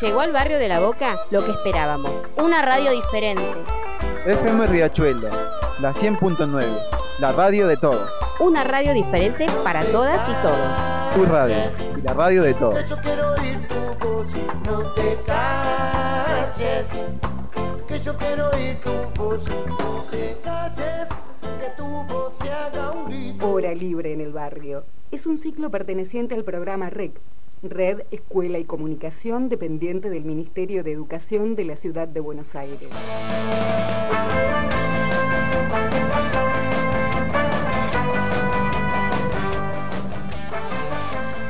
Llegó al barrio de La Boca lo que esperábamos, una radio diferente. FM Riachuelo, la 100.9, la radio de todos. Una radio diferente para todas y todos. Tu radio y la radio de todos. Que yo quiero oír tu voz, no te calles. Que yo quiero oír tu voz, no te calles. Que tu voz se haga un grito. Hora Libre en el Barrio. Es un ciclo perteneciente al programa REC, Red Escuela y Comunicación, dependiente del Ministerio de Educación de la Ciudad de Buenos Aires.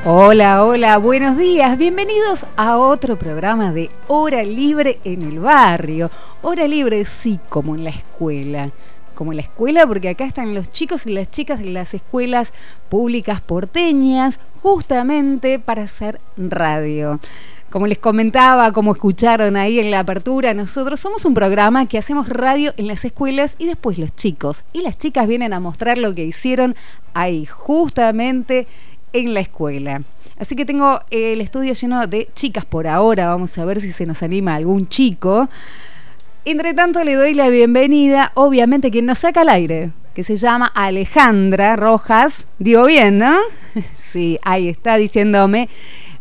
Hola, hola, buenos días, bienvenidos a otro programa de Hora Libre en el Barrio. Hora Libre, sí, como en la escuela como la escuela, porque acá están los chicos y las chicas de las escuelas públicas porteñas, justamente para hacer radio. Como les comentaba, como escucharon ahí en la apertura, nosotros somos un programa que hacemos radio en las escuelas y después los chicos y las chicas vienen a mostrar lo que hicieron ahí, justamente en la escuela. Así que tengo el estudio lleno de chicas por ahora, vamos a ver si se nos anima algún chico. Entre tanto, le doy la bienvenida, obviamente, quien nos saca al aire, que se llama Alejandra Rojas. Digo bien, ¿no? Sí, ahí está diciéndome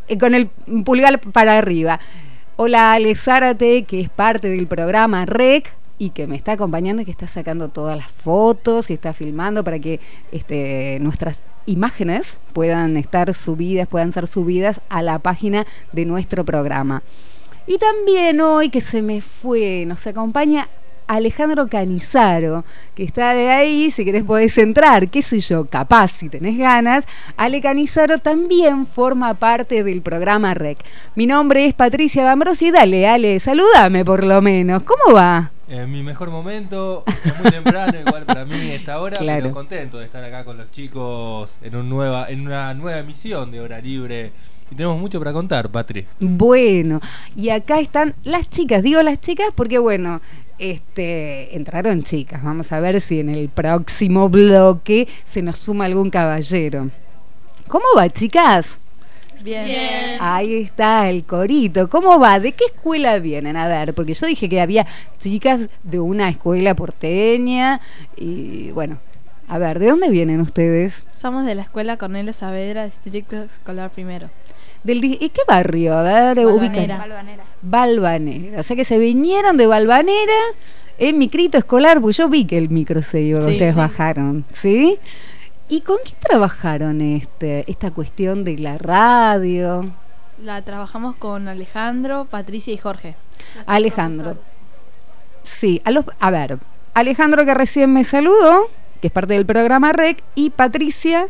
eh, con el pulgar para arriba. Hola, Ale Zárate, que es parte del programa REC y que me está acompañando y que está sacando todas las fotos y está filmando para que este, nuestras imágenes puedan estar subidas, puedan ser subidas a la página de nuestro programa. Y también hoy que se me fue, nos acompaña Alejandro Canizaro, que está de ahí, si querés podés entrar, qué sé yo, capaz si tenés ganas. Ale Canizaro también forma parte del programa REC. Mi nombre es Patricia D'Ambrosi, dale Ale, salúdame por lo menos, ¿cómo va? En mi mejor momento, es muy temprano, igual para mí esta hora, Claro. pero contento de estar acá con los chicos en, un nueva, en una nueva emisión de Hora Libre. Y tenemos mucho para contar, Patri. Bueno, y acá están las chicas, digo las chicas porque bueno, este entraron chicas, vamos a ver si en el próximo bloque se nos suma algún caballero. ¿Cómo va, chicas? Bien. Ahí está el corito. ¿Cómo va? ¿De qué escuela vienen? A ver, porque yo dije que había chicas de una escuela porteña y bueno, a ver, ¿de dónde vienen ustedes? Somos de la escuela Cornelio Saavedra, Distrito Escolar Primero. Del, ¿Y qué barrio? A ver, Balvanera. Balvanera. O sea que se vinieron de Balvanera en micrito escolar, pues yo vi que el micro se iba, Sí, ustedes sí. bajaron, ¿sí? ¿Y con qué trabajaron este, esta cuestión de la radio? La trabajamos con Alejandro, Patricia y Jorge. Alejandro. Sí, a, los, a ver, Alejandro que recién me saludó, que es parte del programa REC, y Patricia,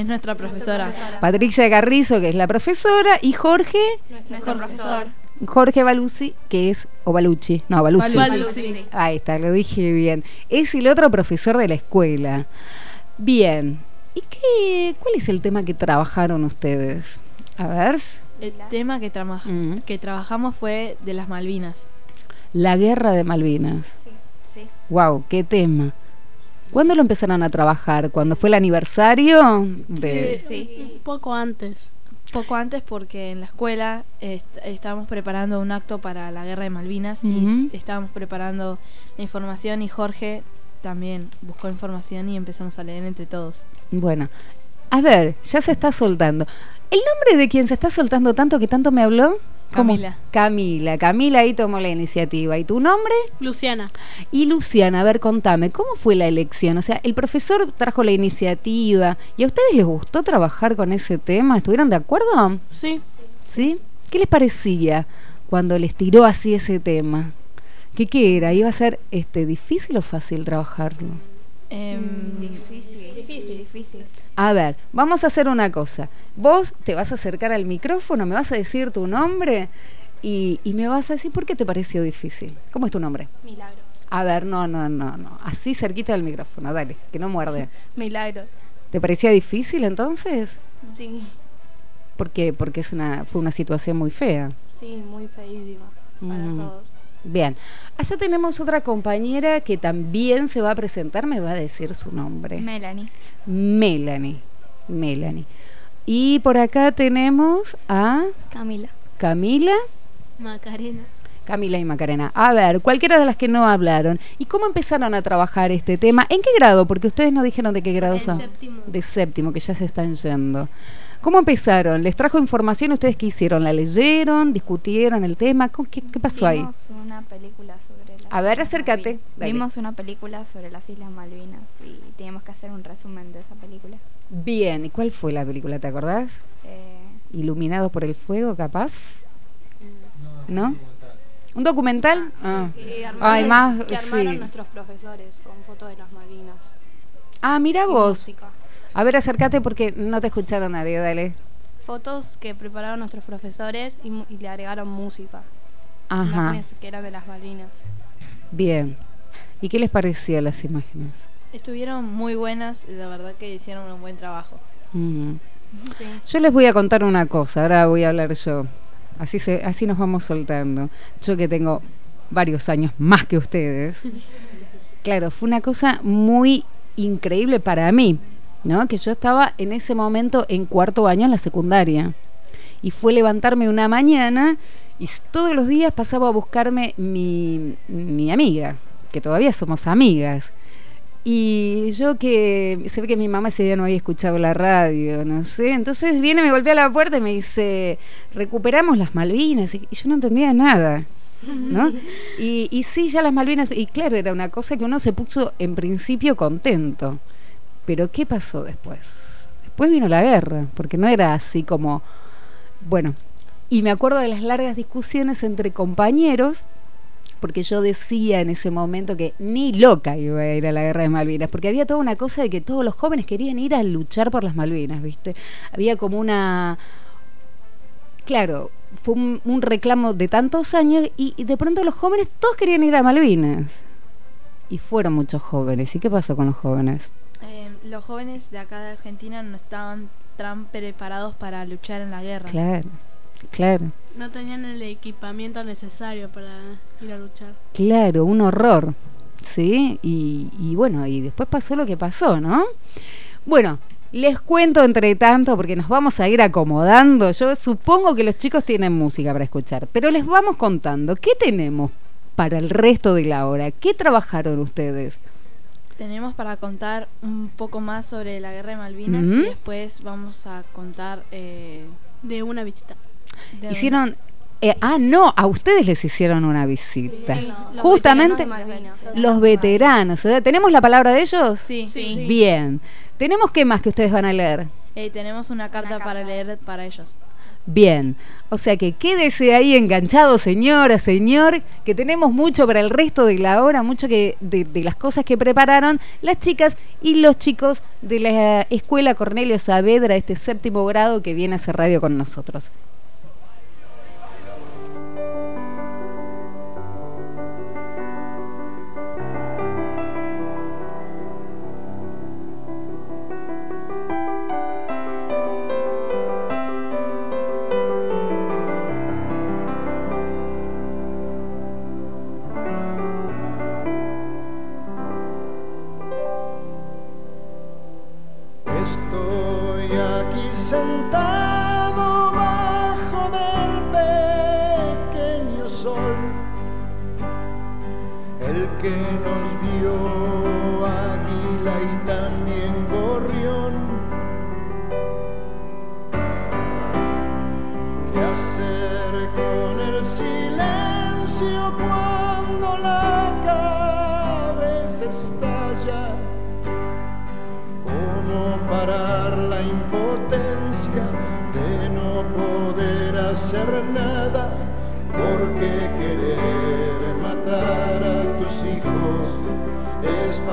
Es nuestra profesora. Patricia Carrizo, que es la profesora, y Jorge, Nuestro profesor. Jorge Balucci, que es, o Balucci, no, Balucci. Balucci. Ahí está, lo dije bien. Es el otro profesor de la escuela. Bien. ¿Y qué, cuál es el tema que trabajaron ustedes? A ver, El tema que, Mm. que trabajamos fue de las Malvinas. la guerra de Malvinas. Sí. Wow, qué tema. ¿Cuándo lo empezaron a trabajar? ¿Cuándo fue el aniversario? De... Sí. Poco antes. Poco antes porque en la escuela est- estábamos preparando un acto para la guerra de Malvinas y estábamos preparando la información y Jorge también buscó información y empezamos a leer entre todos. Bueno, a ver, ya se está soltando. ¿El nombre de quien se está soltando tanto que tanto me habló? ¿Cómo? Camila. Camila. Camila ahí tomó la iniciativa. ¿Y tu nombre? Luciana. Y Luciana, a ver, contame, ¿cómo fue la elección? O sea, el profesor trajo la iniciativa y a ustedes les gustó trabajar con ese tema, ¿estuvieron de acuerdo? Sí. ¿Sí? ¿Qué les parecía cuando les tiró así ese tema? ¿Qué, qué era? ¿Iba a ser este difícil o fácil trabajarlo? Em, Difícil. Difícil. Difícil. A ver, vamos a hacer una cosa. Vos te vas a acercar al micrófono, me vas a decir tu nombre y, y me vas a decir por qué te pareció difícil. ¿Cómo es tu nombre? Milagros. A ver, no, no, no, no. Así cerquita del micrófono, dale, que no muerde. Milagros. ¿Te parecía difícil entonces? Sí. ¿Por qué? Porque es una, fue una situación muy fea. Sí, muy feísima para Mm. todos. Bien, allá tenemos otra compañera que también se va a presentar, me va a decir su nombre. Melanie. Melanie. Melanie. Y por acá tenemos a Camila. Camila. Macarena. Camila y Macarena. A ver, cualquiera de las que no hablaron. ¿Y cómo empezaron a trabajar este tema? ¿En qué grado? Porque ustedes no dijeron de qué grado En son. séptimo. De séptimo, que ya se están yendo. ¿Cómo empezaron? ¿Les trajo información? ¿Ustedes qué hicieron? ¿La leyeron? ¿Discutieron el tema? ¿Cómo- ¿Qué, qué pasó ahí? Vimos una película sobre las A ver, acércate, dale. Vimos una película sobre las Islas Malvinas y teníamos que hacer un resumen de esa película. Bien, ¿y cuál fue la película? ¿Te acordás? Eh, ¿Iluminados por el fuego, capaz? ¿No? ¿Un documental? Ah. Que armaron, Ay, más, que armaron sí. nuestros profesores con fotos de las Malvinas. Ah, mira vos. música. A ver, acércate porque no te escucharon nadie, dale. Fotos que prepararon nuestros profesores y, mu- y le agregaron música. Ajá, Imágenes que eran de las Malvinas. bien. ¿Y qué les pareció las imágenes? Estuvieron muy buenas, la verdad que hicieron un buen trabajo. Mm. Sí. Yo les voy a contar una cosa, ahora voy a hablar yo. Así, se, así nos vamos soltando. Yo que tengo varios años más que ustedes. Claro, fue una cosa muy increíble para mí, ¿no? Que yo estaba en ese momento en cuarto año en la secundaria. Y fue levantarme una mañana y todos los días pasaba a buscarme mi, mi amiga, que todavía somos amigas. Y yo que se ve que mi mamá ese día no había escuchado la radio, no sé. Entonces viene, me golpea la puerta y me dice, recuperamos las Malvinas. Y y yo no entendía nada, ¿no? Y, y sí, ya las Malvinas, y claro, era una cosa que uno se puso en principio contento. Pero ¿qué pasó después? Después vino la guerra, porque no era así como, bueno, y me acuerdo de las largas discusiones entre compañeros porque yo decía en ese momento que ni loca iba a ir a la guerra de Malvinas, porque había toda una cosa de que todos los jóvenes querían ir a luchar por las Malvinas, ¿viste? Había como una... Claro, fue un, reclamo de tantos años y, y de pronto los jóvenes todos querían ir a Malvinas. Y fueron muchos jóvenes. ¿Y qué pasó con los jóvenes? Eh, los jóvenes de acá de Argentina no estaban tan preparados para luchar en la guerra. Claro, claro, No tenían el equipamiento necesario para ir a luchar. claro, un horror. ¿Sí? Y, y bueno, y después pasó lo que pasó, ¿no? Bueno, les cuento entre tanto, porque nos vamos a ir acomodando. Yo supongo que los chicos tienen música para escuchar, pero les vamos contando. ¿Qué tenemos para el resto de la hora? ¿Qué trabajaron ustedes? Tenemos para contar un poco más sobre la guerra de Malvinas y después vamos a contar eh, De una visita. de Hicieron... eh, ah, no, a ustedes les hicieron una visita. Sí, Justamente veteranos los veteranos. ¿eh? ¿Tenemos la palabra de ellos? Sí, Sí. Bien. ¿Tenemos qué más que ustedes van a leer? Eh, tenemos una carta carta. para leer para ellos. Bien, o sea que quédese ahí enganchado, señora, señor, que tenemos mucho para el resto de la hora, mucho que de, de las cosas que prepararon las chicas y los chicos de la escuela Cornelio Saavedra, este séptimo grado que viene a hacer radio con nosotros.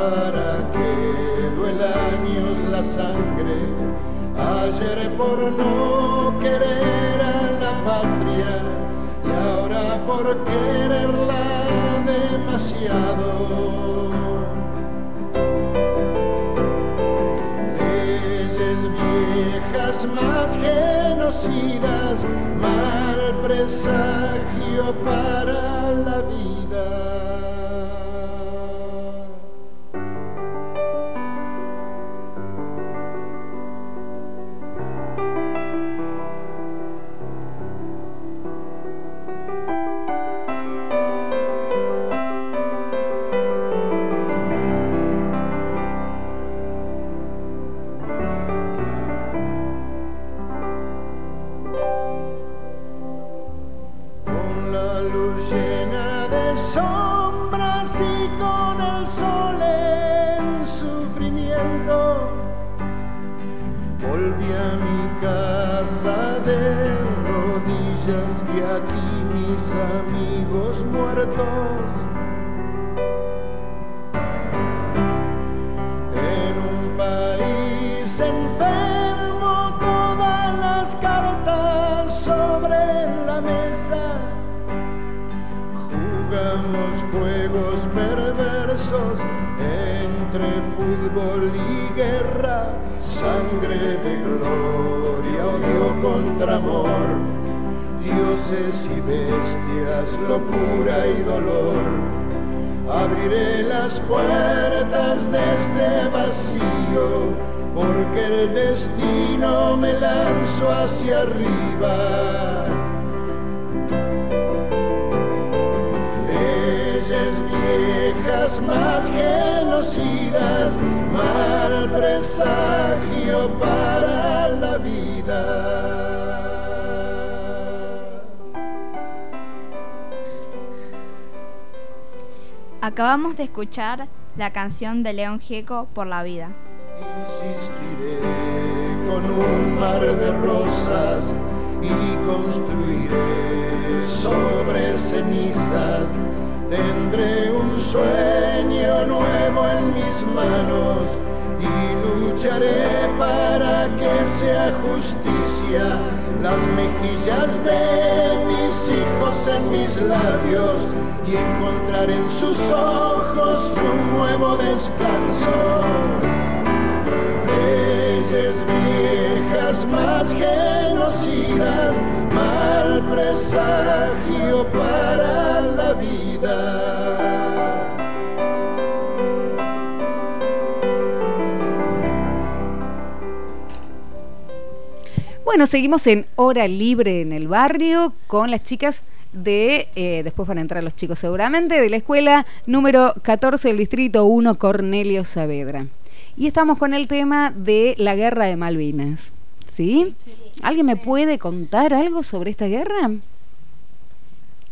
Para que duela años la sangre. Ayer por no querer a la patria y ahora por quererla demasiado. leyes viejas más genocidas, mal presagio para la vida. Y bestias, locura y dolor. Abriré las puertas de este vacío, porque el destino me lanzó hacia arriba. leyes viejas más genocidas, mal presagio Acabamos de escuchar la canción de León Gieco por la vida. Insistiré con un mar de rosas y construiré sobre cenizas. Tendré un sueño nuevo en mis manos y lucharé para que sea justicia las mejillas de mis hijos en mis labios y encontrar en sus ojos un nuevo descanso leyes viejas más genocidas, mal presagio para la vida. Bueno, seguimos en Hora Libre en el barrio con las chicas de, eh, después van a entrar los chicos seguramente, de la escuela número 14 del Distrito 1 Cornelio Saavedra. Y estamos con el tema de la guerra de Malvinas. ¿Sí? ¿Alguien me puede contar algo sobre esta guerra?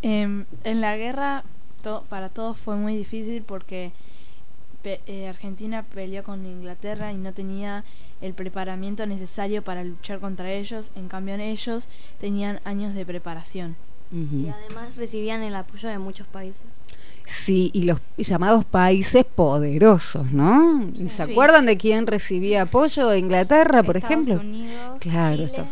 Em, en la guerra to- para todos fue muy difícil porque pe- eh, Argentina peleó con Inglaterra y no tenía el preparamiento necesario para luchar contra ellos. En cambio ellos tenían años de preparación. Y además recibían el apoyo de muchos países. Sí, y los llamados países poderosos, ¿no? ¿Se Sí. acuerdan de quién recibía apoyo? Inglaterra, por Estados ejemplo. Unidos, Claro, Chile. esto.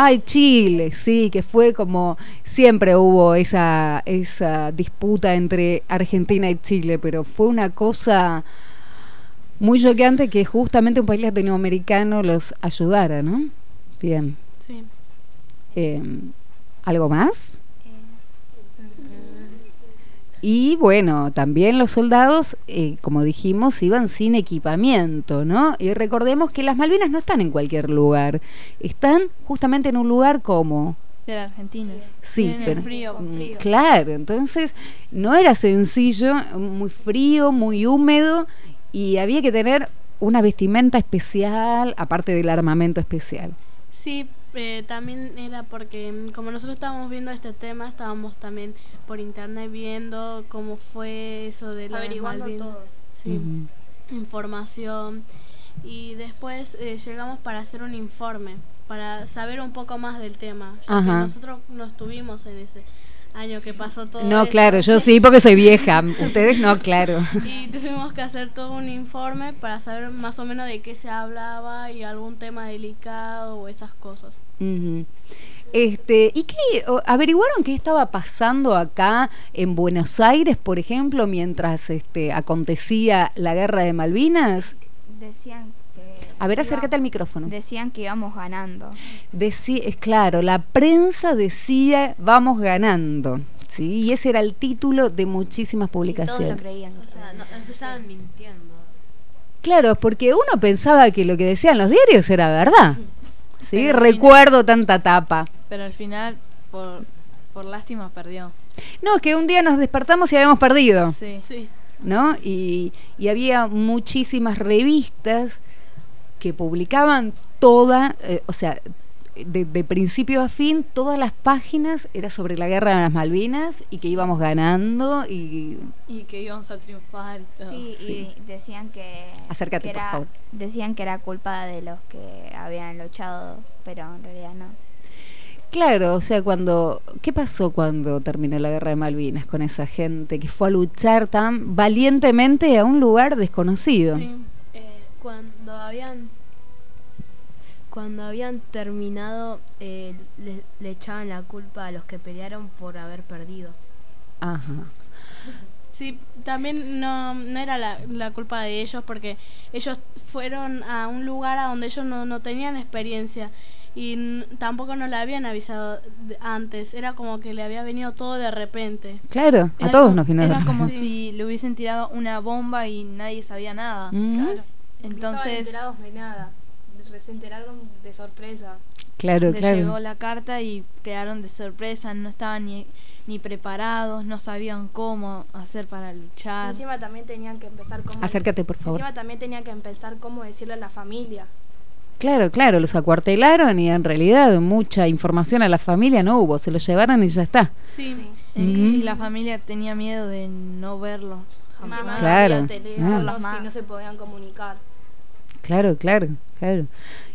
Ay, Chile, sí, que fue como siempre hubo esa esa disputa entre Argentina y Chile, pero fue una cosa muy choqueante que justamente un país latinoamericano los ayudara, ¿no? Bien. Sí. Eh, ¿Algo más? Y bueno, también los soldados, eh, como dijimos, iban sin equipamiento, ¿no? Y recordemos que las Malvinas no están en cualquier lugar, están justamente en un lugar como... De la Argentina. Sí, En el pero... frío, con Mm, frío. Claro, entonces no era sencillo, muy frío, muy húmedo y había que tener una vestimenta especial, aparte del armamento especial. Sí, eh, también era porque mm, como nosotros estábamos viendo este tema, estábamos también por internet viendo cómo fue eso de la Averiguando todo. Sí, información. Y después eh, llegamos para hacer un informe, para saber un poco más del tema. Ya que nosotros no estuvimos en ese año que pasó todo No, eso. claro, yo sí porque soy vieja, ustedes no, claro. Y tuvimos que hacer todo un informe para saber más o menos de qué se hablaba y algún tema delicado o esas cosas. Este, ¿y qué o- averiguaron qué estaba pasando acá en Buenos Aires, por ejemplo, mientras este acontecía la guerra de Malvinas? decían que A ver, acércate al micrófono. Decían que íbamos ganando. Decí- es claro, la prensa decía vamos ganando, sí, y ese era el título de muchísimas Y todos lo publicaciones. creían. O sea, no, se estaban mintiendo. Claro, porque uno pensaba que lo que decían los diarios era verdad. Sí, Pero recuerdo tanta tapa. Pero al final, por, por lástima, perdió. No, es que un día nos despertamos y habíamos perdido. Sí. Sí. ¿no? Y, y había muchísimas revistas que publicaban toda, eh, o sea, de, de principio a fin, todas las páginas era sobre la guerra de las Malvinas y que íbamos ganando y Y que íbamos a triunfar. todo. Sí, Sí. y decían que, Acércate, que por favor. decían que era culpa de los que habían luchado, pero en realidad no. Claro, o sea, cuando ¿qué pasó cuando terminó la guerra de Malvinas con esa gente que fue a luchar tan valientemente a un lugar desconocido? Sí. Cuando habían cuando habían terminado eh, le, le echaban la culpa a los que pelearon por haber perdido. Ajá. Sí, también no, no era la, la culpa de ellos porque ellos fueron a un lugar a donde ellos no, no tenían experiencia y n- tampoco nos la habían avisado antes. Era como que le había venido todo de repente. Claro, a todos co- nos vino de Era repente. como Sí. si le hubiesen tirado una bomba y nadie sabía nada. Mm. Claro. No Entonces enterados de nada. Se enteraron de sorpresa. Claro, les claro. llegó la carta y quedaron de sorpresa, no estaban ni, ni preparados, no sabían cómo hacer para luchar. Encima también tenían que empezar cómo... Acércate, por favor. Encima también tenían que empezar cómo decirle a la familia. Claro, claro, los acuartelaron y en realidad mucha información a la familia no hubo, se lo llevaron y ya está. Sí. Y- Ujú. Y la familia tenía miedo de no verlos Más jamás. Claro. había teléfonos Ah. y no se podían comunicar. Claro, claro, claro.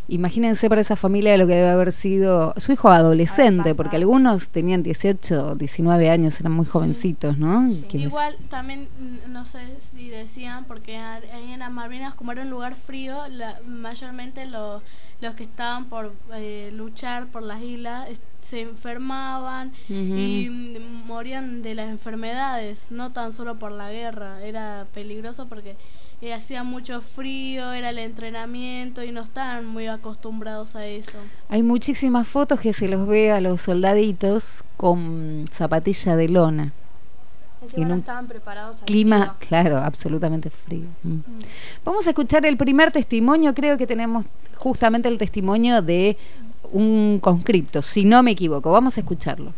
Imagínense para esa familia lo que debe haber sido su hijo adolescente, porque algunos tenían 18, 19 años, eran muy jovencitos, ¿no? Igual también, mm, no sé si decían, porque ahí en las Malvinas, como era un lugar frío, la- mayormente los, los que estaban por eh, luchar por las islas se enfermaban y mm, morían de las enfermedades, no tan solo por la guerra. Era peligroso porque hacía mucho frío, era el entrenamiento y no estaban muy acostumbrados a eso. Hay muchísimas fotos que se los ve a los soldaditos con zapatilla de lona. En no un estaban preparados al Clima, frío. claro, absolutamente frío. Mm. Vamos a escuchar el primer testimonio, creo que tenemos justamente el testimonio de un conscripto, si no me equivoco. Vamos a escucharlo.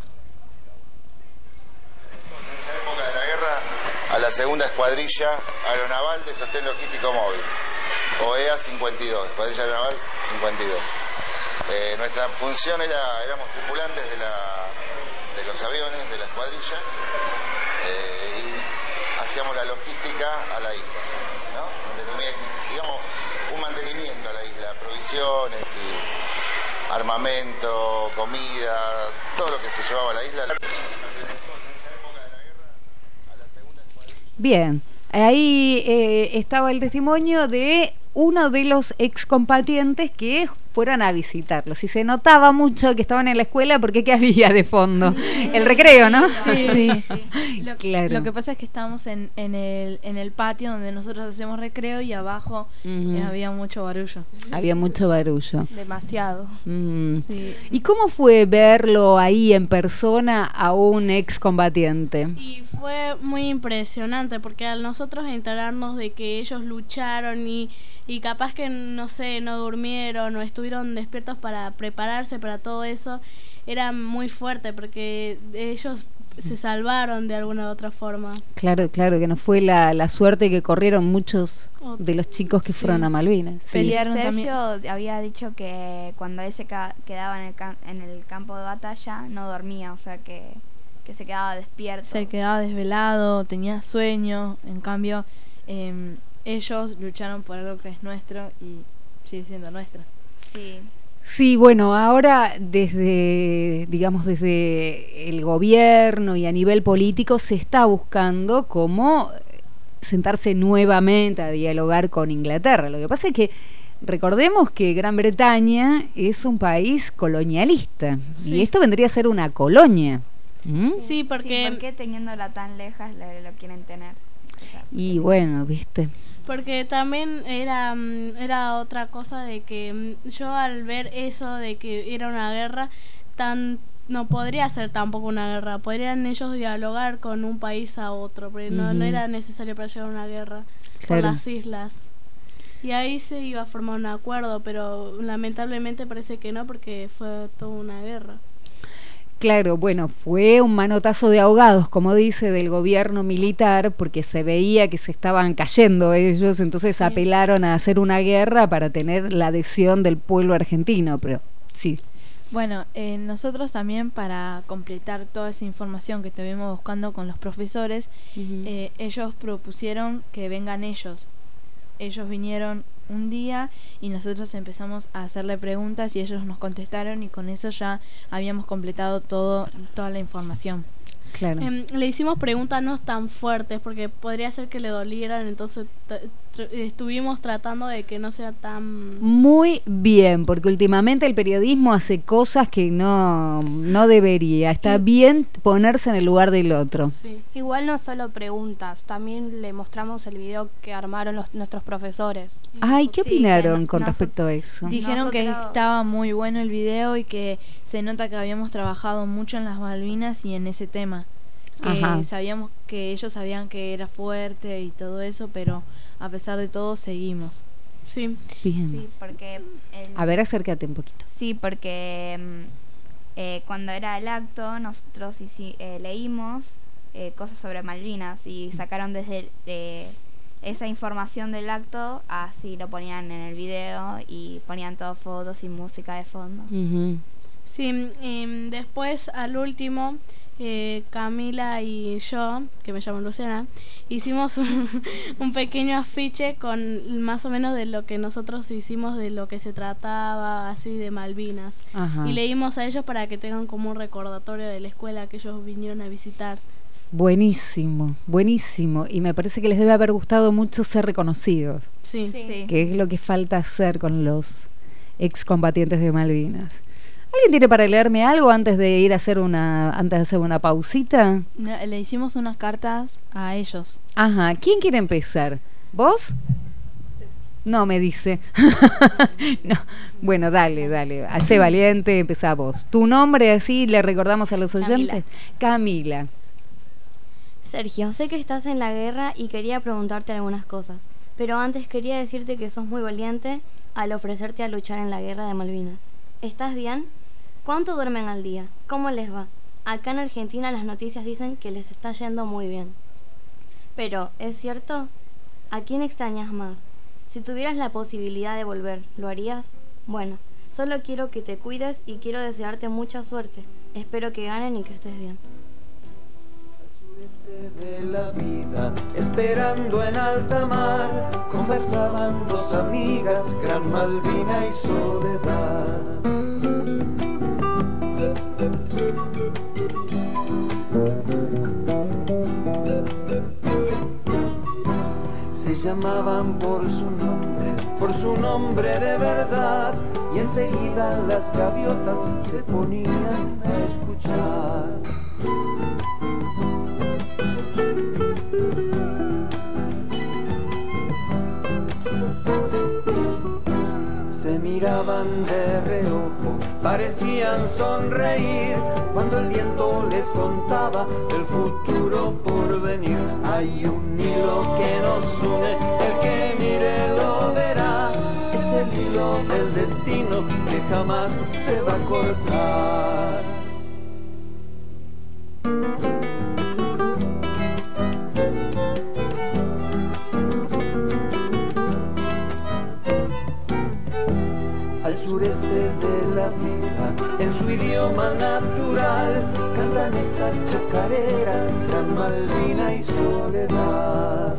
En esa época de la guerra, a la segunda escuadrilla aeronaval de sostén logístico móvil, OEA 52, escuadrilla aeronaval 52. Eh, nuestra función era, éramos tripulantes de, los aviones de la escuadrilla eh, y hacíamos la logística a la isla, ¿no? Digamos, un mantenimiento a la isla, provisiones y armamento, comida, todo lo que se llevaba a la isla. Bien, ahí eh, estaba el testimonio de uno de los excombatientes que fueron a visitarlos y se notaba mucho que estaban en la escuela porque ¿qué había de fondo? El recreo, ¿no? Sí. Lo, Claro. lo que pasa es que estábamos en, en, el, en el patio donde nosotros hacemos recreo y abajo eh, había mucho barullo. Había mucho barullo. Demasiado. Mm. Sí. ¿Y cómo fue verlo ahí en persona a un excombatiente? Y fue muy impresionante porque al nosotros enterarnos de que ellos lucharon y, y capaz que, no sé, no durmieron o estuvieron despiertos para prepararse para todo eso, era muy fuerte porque ellos se salvaron de alguna u otra forma. Claro, claro, que no fue la, la suerte que corrieron muchos de los chicos que sí. fueron a Malvinas. Sí. Pelearon Sergio también. había dicho que cuando él se quedaba en el, en el campo de batalla no dormía, o sea que, que se quedaba despierto. Se quedaba desvelado, tenía sueño. En cambio, em, ellos lucharon por algo que es nuestro y sigue siendo nuestro. Sí, Sí, bueno, ahora desde, digamos, desde el gobierno y a nivel político se está buscando cómo sentarse nuevamente a dialogar con Inglaterra. Lo que pasa es que recordemos que Gran Bretaña es un país colonialista y esto vendría a ser una colonia. ¿Mm? Sí, porque... ¿por qué teniéndola tan lejas le- lo quieren tener? O sea, Y bueno, viste. Porque también era, mm, era otra cosa de que mm, yo al ver eso de que era una guerra, tan no podría ser tampoco una guerra. Podrían ellos dialogar con un país a otro, porque no, no era necesario para llegar a una guerra Claro. por las islas. Y ahí se iba a formar un acuerdo, pero lamentablemente parece que no, porque fue toda una guerra. Claro, bueno, fue un manotazo de ahogados, como dice, del gobierno militar, porque se veía que se estaban cayendo ellos, entonces apelaron a hacer una guerra para tener la adhesión del pueblo argentino, pero sí, Bueno, eh, nosotros también para completar toda esa información que estuvimos buscando con los profesores, eh, ellos propusieron que vengan ellos. Ellos vinieron un día y nosotros empezamos a hacerle preguntas y ellos nos contestaron y con eso ya habíamos completado todo toda la información. Claro. Em, le hicimos preguntas no tan fuertes porque podría ser que le dolieran, entonces estuvimos tratando de que no sea tan... Muy bien, porque últimamente el periodismo hace cosas que no, no debería. Está bien ponerse en el lugar del otro. Igual no solo preguntas, también le mostramos el video que armaron los- nuestros profesores. Ay, ¿qué Sí, opinaron no- con respecto a eso? Dijeron que estaba muy bueno el video y que se nota que habíamos trabajado mucho en las Malvinas y en ese tema. Que Ajá. sabíamos que ellos sabían que era fuerte y todo eso, pero a pesar de todo seguimos. Sí. Bien. Sí, porque... el- A ver, acércate un poquito. Sí, porque mm, eh, cuando era el acto nosotros eh, leímos eh, cosas sobre Malvinas y sacaron desde el- esa información del acto, así lo ponían en el video y ponían todas fotos y música de fondo. Sí, em, después al último, eh, Camila y yo, que me llamo Luciana, hicimos un, un pequeño afiche con más o menos de lo que nosotros hicimos, de lo que se trataba, así de Malvinas. Ajá. Y leímos a ellos para que tengan como un recordatorio de la escuela que ellos vinieron a visitar. Buenísimo, buenísimo. Y me parece que les debe haber gustado mucho ser reconocidos, Sí. Sí. que es lo que falta hacer con los excombatientes de Malvinas. ¿Alguien tiene para leerme algo antes de ir a hacer una, antes de hacer una pausita? No, Le hicimos unas cartas a ellos. Ajá, ¿quién quiere empezar? ¿Vos? No, me dice. no. Bueno, dale, dale. Hacé valiente, empezá vos. ¿Tu nombre así le recordamos a los Camila. oyentes? Camila. Sergio, sé que estás en la guerra y quería preguntarte algunas cosas, pero antes quería decirte que sos muy valiente al ofrecerte a luchar en la guerra de Malvinas. ¿Estás bien? ¿Cuánto duermen al día? ¿Cómo les va? Acá en Argentina las noticias dicen que les está yendo muy bien. Pero, ¿es cierto? ¿A quién extrañas más? Si tuvieras la posibilidad de volver, ¿lo harías? Bueno, solo quiero que te cuides y quiero desearte mucha suerte. Espero que ganen y que estés bien. Llamaban por su nombre, por su nombre de verdad, y enseguida las gaviotas se ponían a escuchar. Se miraban de reojo, parecían sonreír cuando el viento les contaba el futuro por venir. Hay un hilo que nos une, el que mire lo verá. Es el hilo del destino que jamás se va a cortar. Natural, cantan esta chacarera, Gran Malvina y Soledad.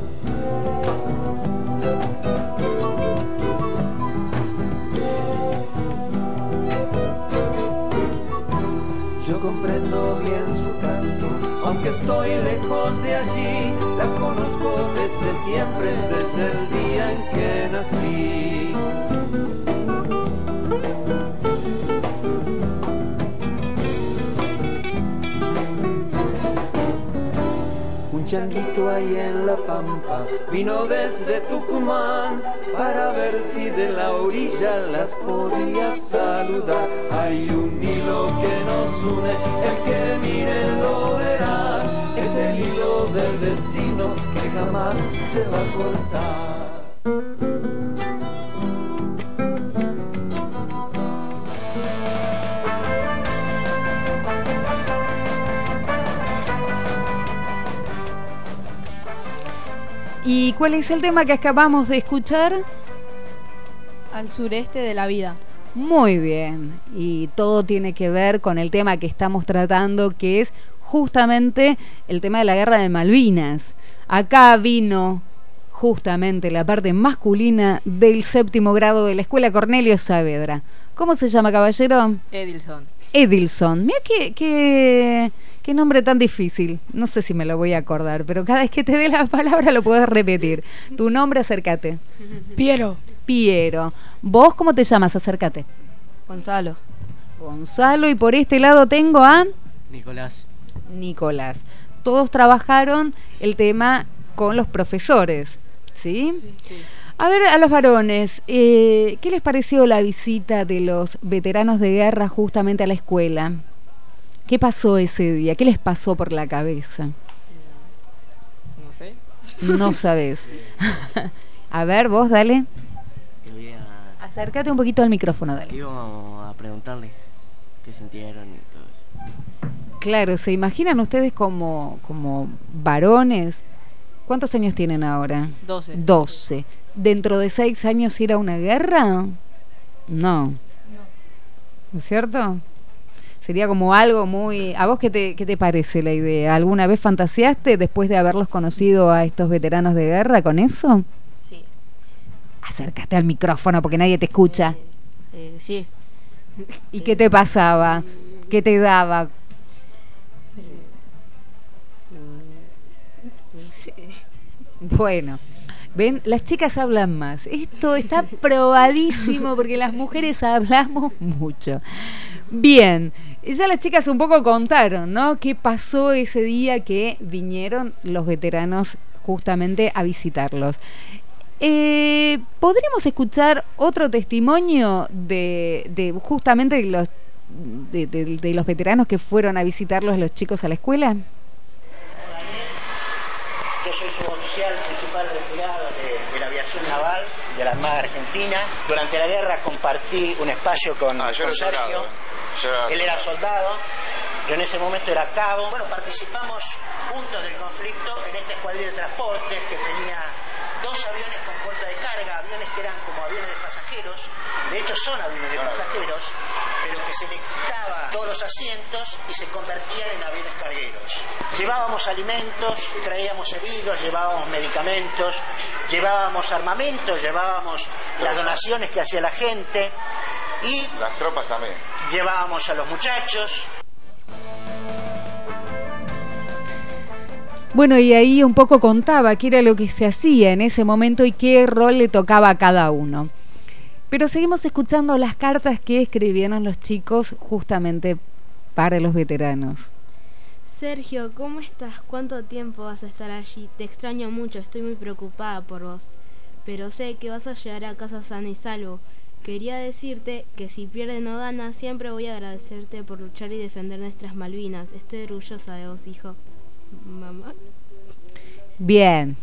Yo comprendo bien su canto, aunque estoy lejos de allí, las conozco desde siempre, desde el día en que nací. Changuito ahí en la pampa vino desde Tucumán para ver si de la orilla las podía saludar. Hay un hilo que nos une, el que mire lo verá. Es el hilo del destino que jamás se va a cortar. ¿Y cuál es el tema que acabamos de escuchar? Al sureste de la vida. Muy bien, y todo tiene que ver con el tema que estamos tratando, que es justamente el tema de la guerra de Malvinas. Acá vino justamente la parte masculina del séptimo grado de la escuela Cornelio Saavedra. ¿Cómo se llama, caballero? Edilson. Edilson. Mira qué, qué, qué nombre tan difícil. No sé si me lo voy a acordar, pero cada vez que te dé la palabra lo puedes repetir. Tu nombre, acércate. Piero. Piero. ¿Vos cómo te llamas? Acércate. Gonzalo. Gonzalo, y por este lado tengo a Nicolás. Nicolás. Todos trabajaron el tema con los profesores, ¿sí? A ver, a los varones, eh, ¿qué les pareció la visita de los veteranos de guerra justamente a la escuela? ¿Qué pasó ese día? ¿Qué les pasó por la cabeza? No sé. No sabes. a ver, vos, dale. Que voy a- Acércate un poquito al micrófono, dale. íbamos a preguntarle qué sintieron y todo eso. Claro, ¿se imaginan ustedes como, como varones? ¿Cuántos años tienen ahora? Doce. 12. ¿Dentro de seis años ir a una guerra? No. ¿No es cierto? Sería como algo muy... ¿A vos qué te, qué te parece la idea? ¿Alguna vez fantaseaste después de haberlos conocido a estos veteranos de guerra con eso? Sí. Acércate al micrófono porque nadie te escucha. Eh, sí. ¿Y qué te pasaba? ¿Qué te daba? Bueno, ven, las chicas hablan más. Esto está probadísimo porque las mujeres hablamos mucho. Bien, ya las chicas un poco contaron, ¿no? ¿Qué pasó ese día que vinieron los veteranos justamente a visitarlos? Eh, ¿Podríamos escuchar otro testimonio de, de justamente de los, de, de- de los veteranos que fueron a visitarlos los chicos a la escuela? Soy suboficial principal retirado de, de la aviación naval de la Armada Argentina. Durante la guerra compartí un espacio con, Ah, yo con era Sergio. soldado. Yo era Él era soldado. yo en ese momento era cabo. Bueno, participamos juntos del conflicto en esta escuadrilla de transportes que tenía dos aviones con puerta de carga, aviones que eran como aviones de pasajeros, de hecho son aviones de pasajeros, pero que se le quitaba todos los asientos y se convertían en aviones cargueros. Llevábamos alimentos, traíamos heridos, llevábamos medicamentos, llevábamos armamento, llevábamos las donaciones que hacía la gente y Las tropas también. llevábamos a los muchachos, Bueno, y ahí un poco contaba qué era lo que se hacía en ese momento y qué rol le tocaba a cada uno. Pero seguimos escuchando las cartas que escribieron los chicos justamente para los veteranos. Sergio, ¿cómo estás? ¿Cuánto tiempo vas a estar allí? Te extraño mucho, estoy muy preocupada por vos. Pero sé que vas a llegar a casa sano y salvo. Quería decirte que si pierden o gana, siempre voy a agradecerte por luchar y defender nuestras Malvinas. Estoy orgullosa de vos, hijo. Mamá. Bien,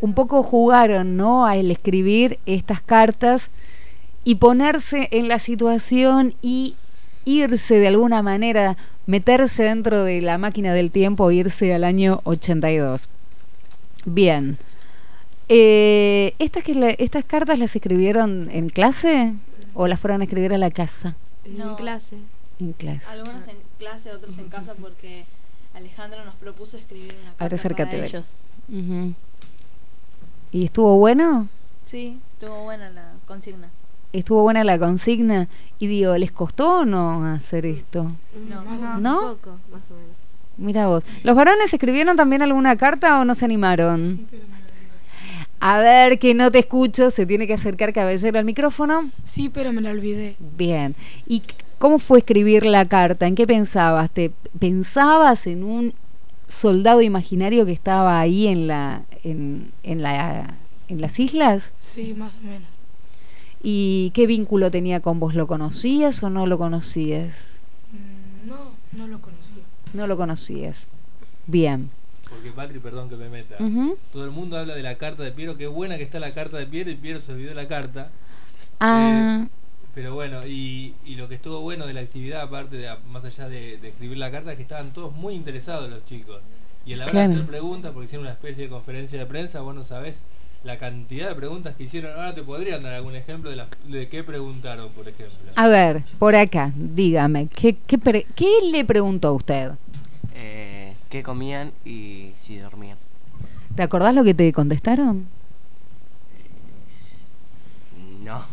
un poco jugaron, ¿no? Al escribir estas cartas y ponerse en la situación y irse de alguna manera, meterse dentro de la máquina del tiempo, irse al año 82. Bien. Eh, ¿estas, que la- ¿Estas cartas las escribieron en clase o las fueron a escribir a la casa? En clase. En clase. Algunos en clase, otros en casa porque Alejandro nos propuso escribir una carta Ahora acércate. para ellos. ¿Y estuvo bueno? Sí, estuvo buena la consigna. Estuvo buena la consigna y digo, ¿les costó o no hacer esto? No, poco, más o menos. Mira vos. ¿Los varones escribieron también alguna carta o no se animaron? A ver, que no te escucho, se tiene que acercar caballero al micrófono. Sí, pero me la olvidé. Bien. ¿Y cómo fue escribir la carta? ¿En qué pensabas? ¿Te pensabas en un soldado imaginario que estaba ahí en la en, en la en las islas? Sí, más o menos. ¿Y qué vínculo tenía con vos? ¿Lo conocías o no lo conocías? Mm, No, no lo conocí. No lo conocías. Bien. Porque Patri, perdón que me meta. Todo el mundo habla de la carta de Piero, qué buena que está la carta de Piero y Piero se olvidó de la carta. Ah, Pero bueno, y, y lo que estuvo bueno de la actividad, aparte de más allá de, de escribir la carta, es que estaban todos muy interesados los chicos. Y a la hora Claro. de hacer preguntas, porque hicieron una especie de conferencia de prensa, vos no sabés la cantidad de preguntas que hicieron. Ahora te podrían dar algún ejemplo de, la- de qué preguntaron, por ejemplo. A ver, por acá, dígame, ¿qué, qué, pre- qué le preguntó a usted? Eh, ¿Qué comían y si dormían? ¿Te acordás lo que te contestaron? No.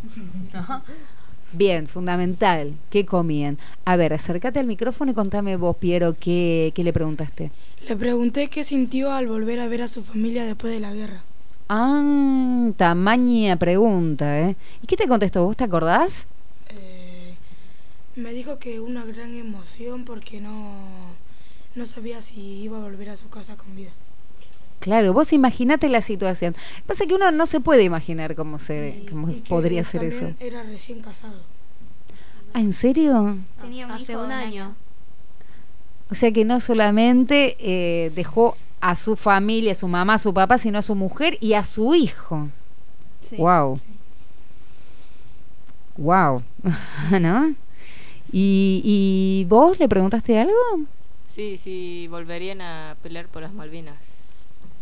Bien, fundamental. ¿Qué comían? A ver, acércate al micrófono y contame vos, Piero, ¿qué, qué le preguntaste? Le pregunté qué sintió al volver a ver a su familia después de la guerra. Ah, tamaña pregunta, ¿eh? ¿Y qué te contestó? ¿Vos te acordás? Eh, me dijo que una gran emoción porque no, no sabía si iba a volver a su casa con vida. Claro, vos imaginate la situación. Pasa que uno no se puede imaginar cómo se cómo Y que podría ser eso. Era recién casado. Ah, ¿en serio? Tenía un Hace hijo un año. O sea que no solamente eh, dejó a su familia, a su mamá, a su papá, sino a su mujer y a su hijo. Sí. Wow. Wow. ¿No? ¿Y, ¿Y vos le preguntaste algo? Sí, sí, volverían a pelear por las Malvinas.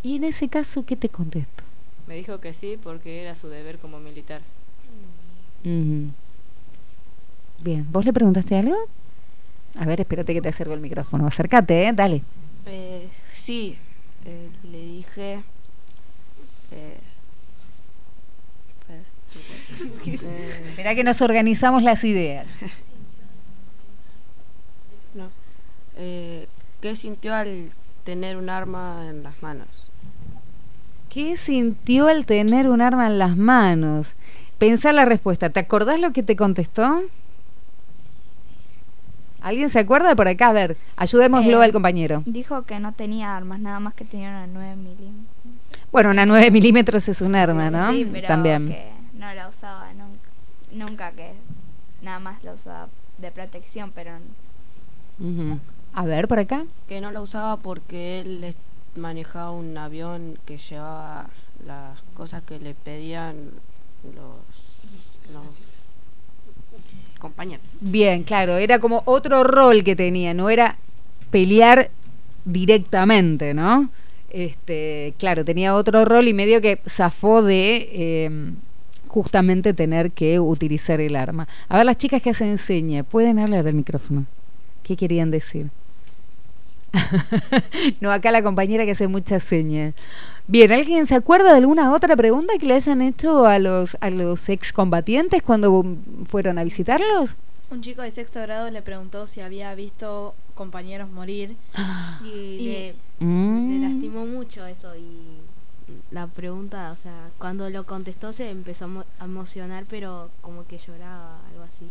Y en ese caso, ¿qué te contestó? Me dijo que sí porque era su deber como militar. Ujú. Bien, ¿vos le preguntaste algo? A ver, espérate que te acerco el micrófono. Acércate, ¿eh? Dale. Eh, sí, eh, le dije. eh, que nos organizamos las ideas. no. Eh, ¿Qué sintió al tener un arma en las manos? ¿Qué sintió al tener un arma en las manos? Pensá la respuesta. ¿Te acordás lo que te contestó? ¿Alguien se acuerda por acá? A ver, ayudémoslo Eh, al compañero. Dijo que no tenía armas, nada más que tenía una 9 milímetros. Bueno, una 9 milímetros es un arma, ¿no? Sí, pero También. que no la usaba nunca. Nunca que nada más la usaba de protección, pero. A ver, por acá. Que no la usaba porque él manejaba un avión que llevaba las cosas que le pedían los, los compañeros. Bien, claro, era como otro rol que tenía, no era pelear directamente, ¿no? Este, claro, tenía otro rol y medio que zafó de eh, justamente tener que utilizar el arma. A ver, las chicas que hacen seña, ¿pueden hablar al micrófono? ¿Qué querían decir? no, acá la compañera que hace muchas señas. Bien, ¿alguien se acuerda de alguna otra pregunta que le hayan hecho a los, a los excombatientes cuando fueron a visitarlos? Un chico de sexto grado le preguntó si había visto compañeros morir. Y, Y- le, Mm. le lastimó mucho eso y la pregunta, o sea, cuando lo contestó se empezó a, mo- a emocionar, pero como que lloraba, algo así.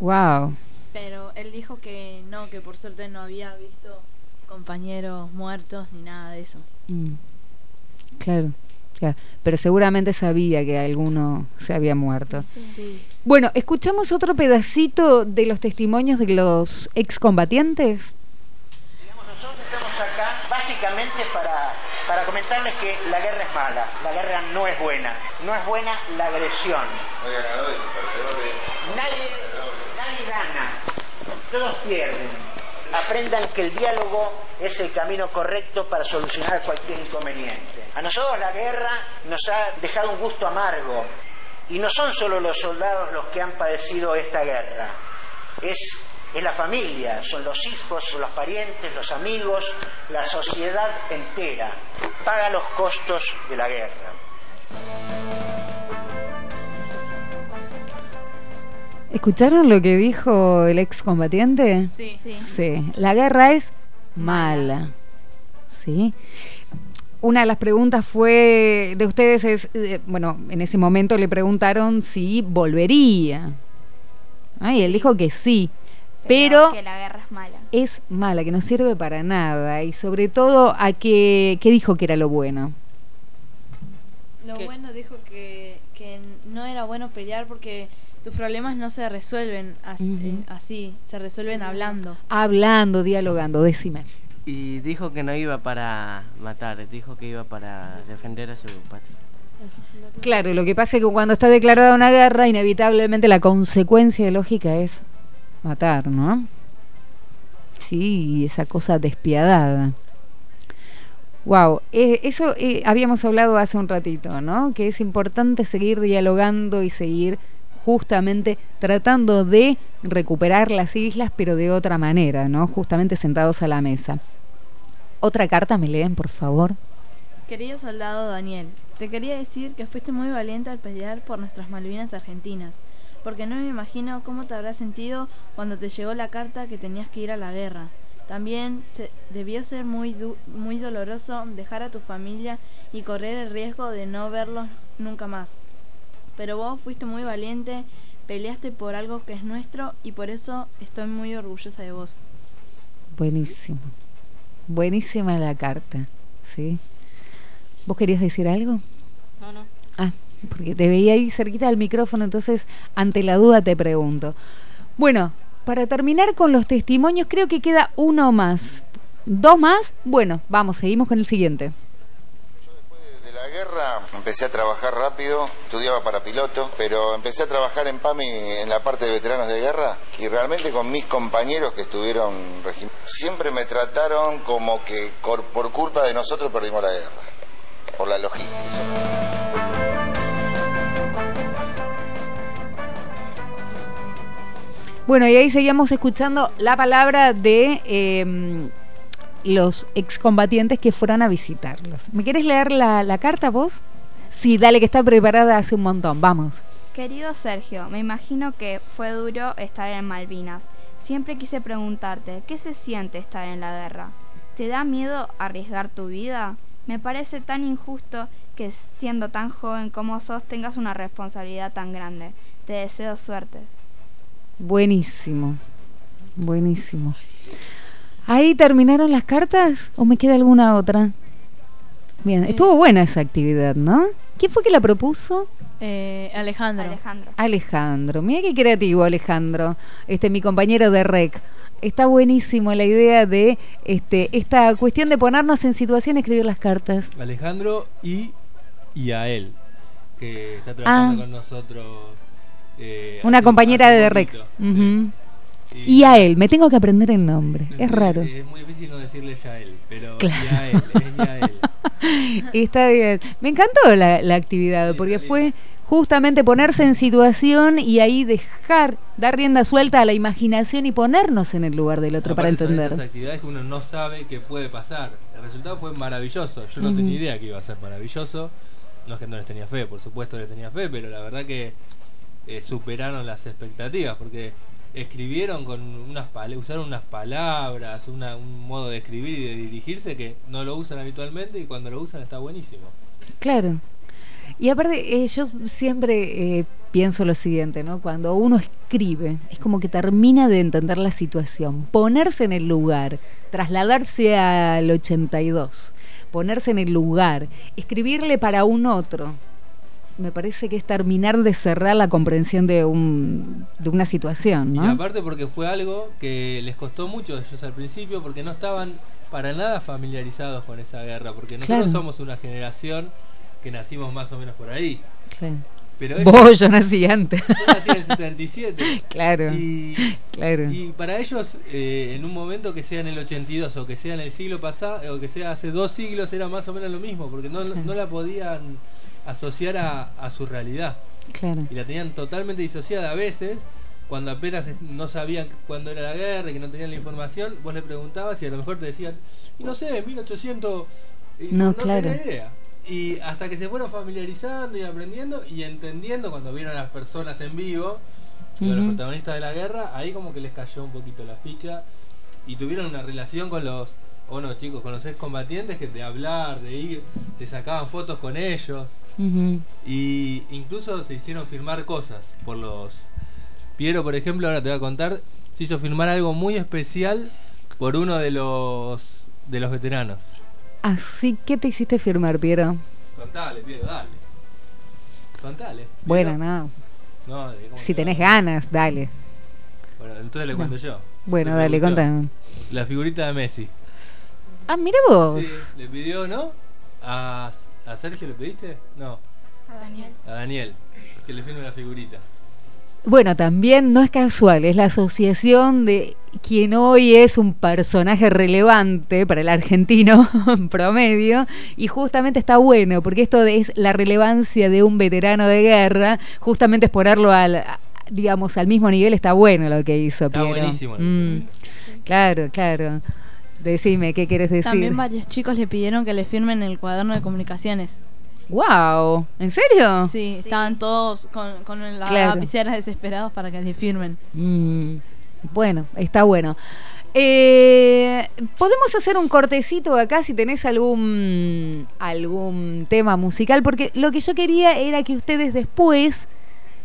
Wow. Pero él dijo que no, que por suerte no había visto compañeros muertos ni nada de eso. Mm. Claro, claro. Pero seguramente sabía que alguno se había muerto. Sí. Bueno, escuchamos otro pedacito de los testimonios de los excombatientes. Nosotros estamos acá básicamente para, para comentarles que la guerra es mala, la guerra no es buena, no es buena la agresión. Nadie gana, todos pierden. Aprendan que el diálogo es el camino correcto para solucionar cualquier inconveniente. A nosotros la guerra nos ha dejado un gusto amargo y no son solo los soldados los que han padecido esta guerra, es, la familia, son los hijos, son los parientes, los amigos, la sociedad entera paga los costos de la guerra. ¿Escucharon lo que dijo el excombatiente? Sí. Sí. Sí, la guerra es mala. Sí. Una de las preguntas fue de ustedes es, eh, bueno, en ese momento le preguntaron si volvería. Ah, y él dijo que sí, pero que la guerra es mala. es mala, que no sirve para nada y sobre todo a que, ¿qué dijo que era lo bueno? Lo ¿Qué? bueno dijo que, que no era bueno pelear porque tus problemas no se resuelven eh, así, se resuelven hablando. Hablando, dialogando, decime. Y dijo que no iba para matar, dijo que iba para defender a su patria. Claro, lo que pasa es que cuando está declarada una guerra, inevitablemente la consecuencia lógica es matar, ¿no? Sí, esa cosa despiadada. Wow, eh, eso eh, habíamos hablado hace un ratito, ¿no? Que es importante seguir dialogando y seguir justamente tratando de recuperar las islas, pero de otra manera, ¿no? Justamente sentados a la mesa. Otra carta, me leen, por favor. Querido soldado Daniel, te quería decir que fuiste muy valiente al pelear por nuestras Malvinas argentinas, porque no me imagino cómo te habrás sentido cuando te llegó la carta que tenías que ir a la guerra. También se, debió ser muy, du- muy doloroso dejar a tu familia y correr el riesgo de no verlos nunca más. Pero vos fuiste muy valiente, peleaste por algo que es nuestro y por eso estoy muy orgullosa de vos. Buenísimo. Buenísima la carta, ¿sí? ¿Vos querías decir algo? No, no. Ah, porque te veía ahí cerquita del micrófono, entonces ante la duda te pregunto. Bueno, para terminar con los testimonios, creo que queda uno más. ¿Dos más? Bueno, vamos, seguimos con el siguiente. La guerra empecé a trabajar rápido, estudiaba para piloto, pero empecé a trabajar en PAMI en la parte de veteranos de guerra y realmente con mis compañeros que estuvieron siempre me trataron como que por culpa de nosotros perdimos la guerra, por la logística. Bueno, y ahí seguíamos escuchando la palabra de eh, los excombatientes que fueron a visitarlos. ¿Me quieres leer la, la carta vos? Sí, dale, que está preparada hace un montón. Vamos. Querido Sergio, me imagino que fue duro estar en Malvinas. Siempre quise preguntarte, ¿qué se siente estar en la guerra? ¿Te da miedo arriesgar tu vida? Me parece tan injusto que siendo tan joven como sos tengas una responsabilidad tan grande. Te deseo suerte. Buenísimo. Buenísimo. ¿Ahí terminaron las cartas o me queda alguna otra? Bien, estuvo buena esa actividad, ¿no? ¿Quién fue que la propuso? Eh, Alejandro. Alejandro. Alejandro. Mira qué creativo, Alejandro. Este mi compañero de REC. Está buenísimo la idea de este esta cuestión de ponernos en situación y escribir las cartas. Alejandro y, y a él, que está trabajando Ah. con nosotros. eh, Una compañera de. REC. Ujú. Y a él, me tengo que aprender el nombre. Es raro. Es muy difícil no decirle ya a él, pero Claro. ya a él, es ya a él. Está bien. Me encantó la, la actividad porque fue justamente ponerse en situación y ahí dejar, dar rienda suelta a la imaginación y ponernos en el lugar del otro para son entender. esas actividades que uno no sabe que puede pasar. El resultado fue maravilloso. Yo no Ujú. tenía idea que iba a ser maravilloso. No es que no les tenía fe, por supuesto les tenía fe, pero la verdad que eh, superaron las expectativas porque escribieron con unas usaron unas palabras, una- un modo de escribir y de dirigirse que no lo usan habitualmente y cuando lo usan está buenísimo. Claro. Y aparte, eh, yo siempre eh, pienso lo siguiente, ¿no? Cuando uno escribe, es como que termina de entender la situación, ponerse en el lugar, trasladarse al 82, ponerse en el lugar, escribirle para un otro. Me parece que es terminar de cerrar la comprensión de, un, de una situación, Y ¿no? aparte porque fue algo que les costó mucho a ellos al principio porque no estaban para nada familiarizados con esa guerra, porque nosotros Claro. somos una generación que nacimos más o menos por ahí. Claro. Pero Vos, yo nací antes. Yo nací en el 77. Claro, Y, claro. y para ellos, eh, en un momento que sea en el 82 o que sea en el siglo pasado, o que sea hace dos siglos, era más o menos lo mismo, porque no, Claro. no la podían asociar a, a su realidad. Claro. Y la tenían totalmente disociada a veces. Cuando apenas no sabían cuándo era la guerra y que no tenían la información, vos le preguntabas y a lo mejor te decían, y no sé, 1800. y No, tenía claro. idea. Y hasta que se fueron familiarizando y aprendiendo y entendiendo cuando vieron a las personas en vivo, digo, los Ujú. protagonistas de la guerra, ahí como que les cayó un poquito la ficha y tuvieron una relación con los, o no chicos, con los excombatientes que de hablar, de ir, se sacaban fotos con ellos Y incluso se hicieron firmar cosas por los... Piero, por ejemplo, ahora te voy a contar, se hizo firmar algo muy especial por uno de los de los veteranos. Así que te hiciste firmar, Piero. Contale, Piero, dale. Contale. Bueno, no. Si te- tenés ganas, dale. Bueno, entonces le No. cuento yo. Bueno, Le dale, contame. La figurita de Messi. Ah, mira vos. Sí, le pidió, ¿no? A, a Sergio le pediste? No, A Daniel. a Daniel, que le firme la figurita. Bueno, también no es casual, es la asociación de quien hoy es un personaje relevante para el argentino promedio y justamente está bueno porque esto es la relevancia de un veterano de guerra, justamente es ponerlo al digamos al mismo nivel está bueno lo que hizo Está Piero. buenísimo Mm, Claro, claro. Decime, ¿qué quieres decir? También varios chicos le pidieron que le firmen el cuaderno de comunicaciones. Wow, ¿en serio? Sí, estaban todos con, con las Claro. lapiceras desesperados para que le firmen. Mm, bueno, está bueno. Eh, Podemos hacer un cortecito acá si tenés algún algún tema musical, porque lo que yo quería era que ustedes después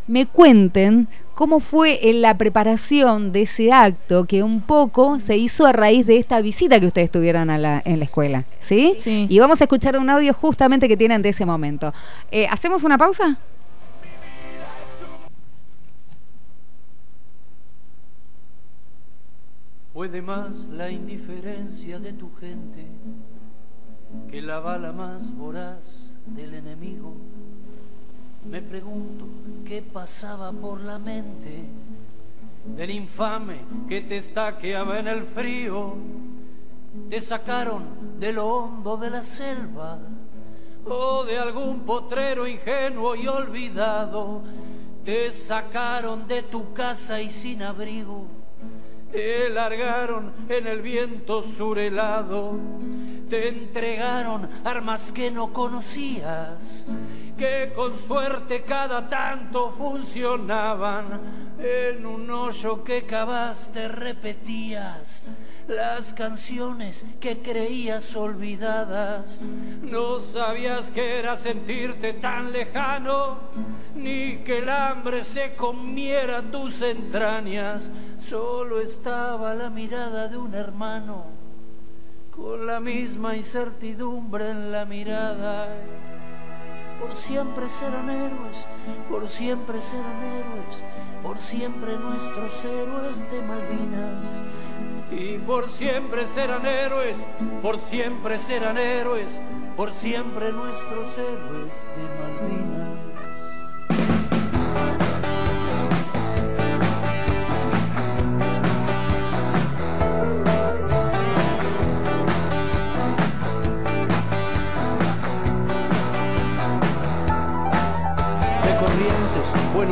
me cuenten cómo fue en la preparación de ese acto que un poco se hizo a raíz de esta visita que ustedes tuvieron a la, en la escuela, ¿sí? Y vamos a escuchar un audio justamente que tienen de ese momento. Eh, ¿Hacemos una pausa? Puede más la indiferencia de tu gente que la bala más voraz. Me pregunto qué pasaba por la mente del infame que te estaqueaba en el frío. Te sacaron de lo hondo de la selva o de algún potrero ingenuo y olvidado. Te sacaron de tu casa y sin abrigo te largaron en el viento surelado, te entregaron armas que no conocías, que con suerte cada tanto funcionaban. En un hoyo que cavaste repetías las canciones que creías olvidadas. No sabías que era sentirte tan lejano, ni que el hambre se comiera tus entrañas. Solo estaba la mirada de un hermano, con la misma incertidumbre en la mirada. Por siempre serán héroes, por siempre serán héroes, por siempre nuestros héroes de Malvinas. Y por siempre serán héroes, por siempre serán héroes, por siempre nuestros héroes de Malvinas.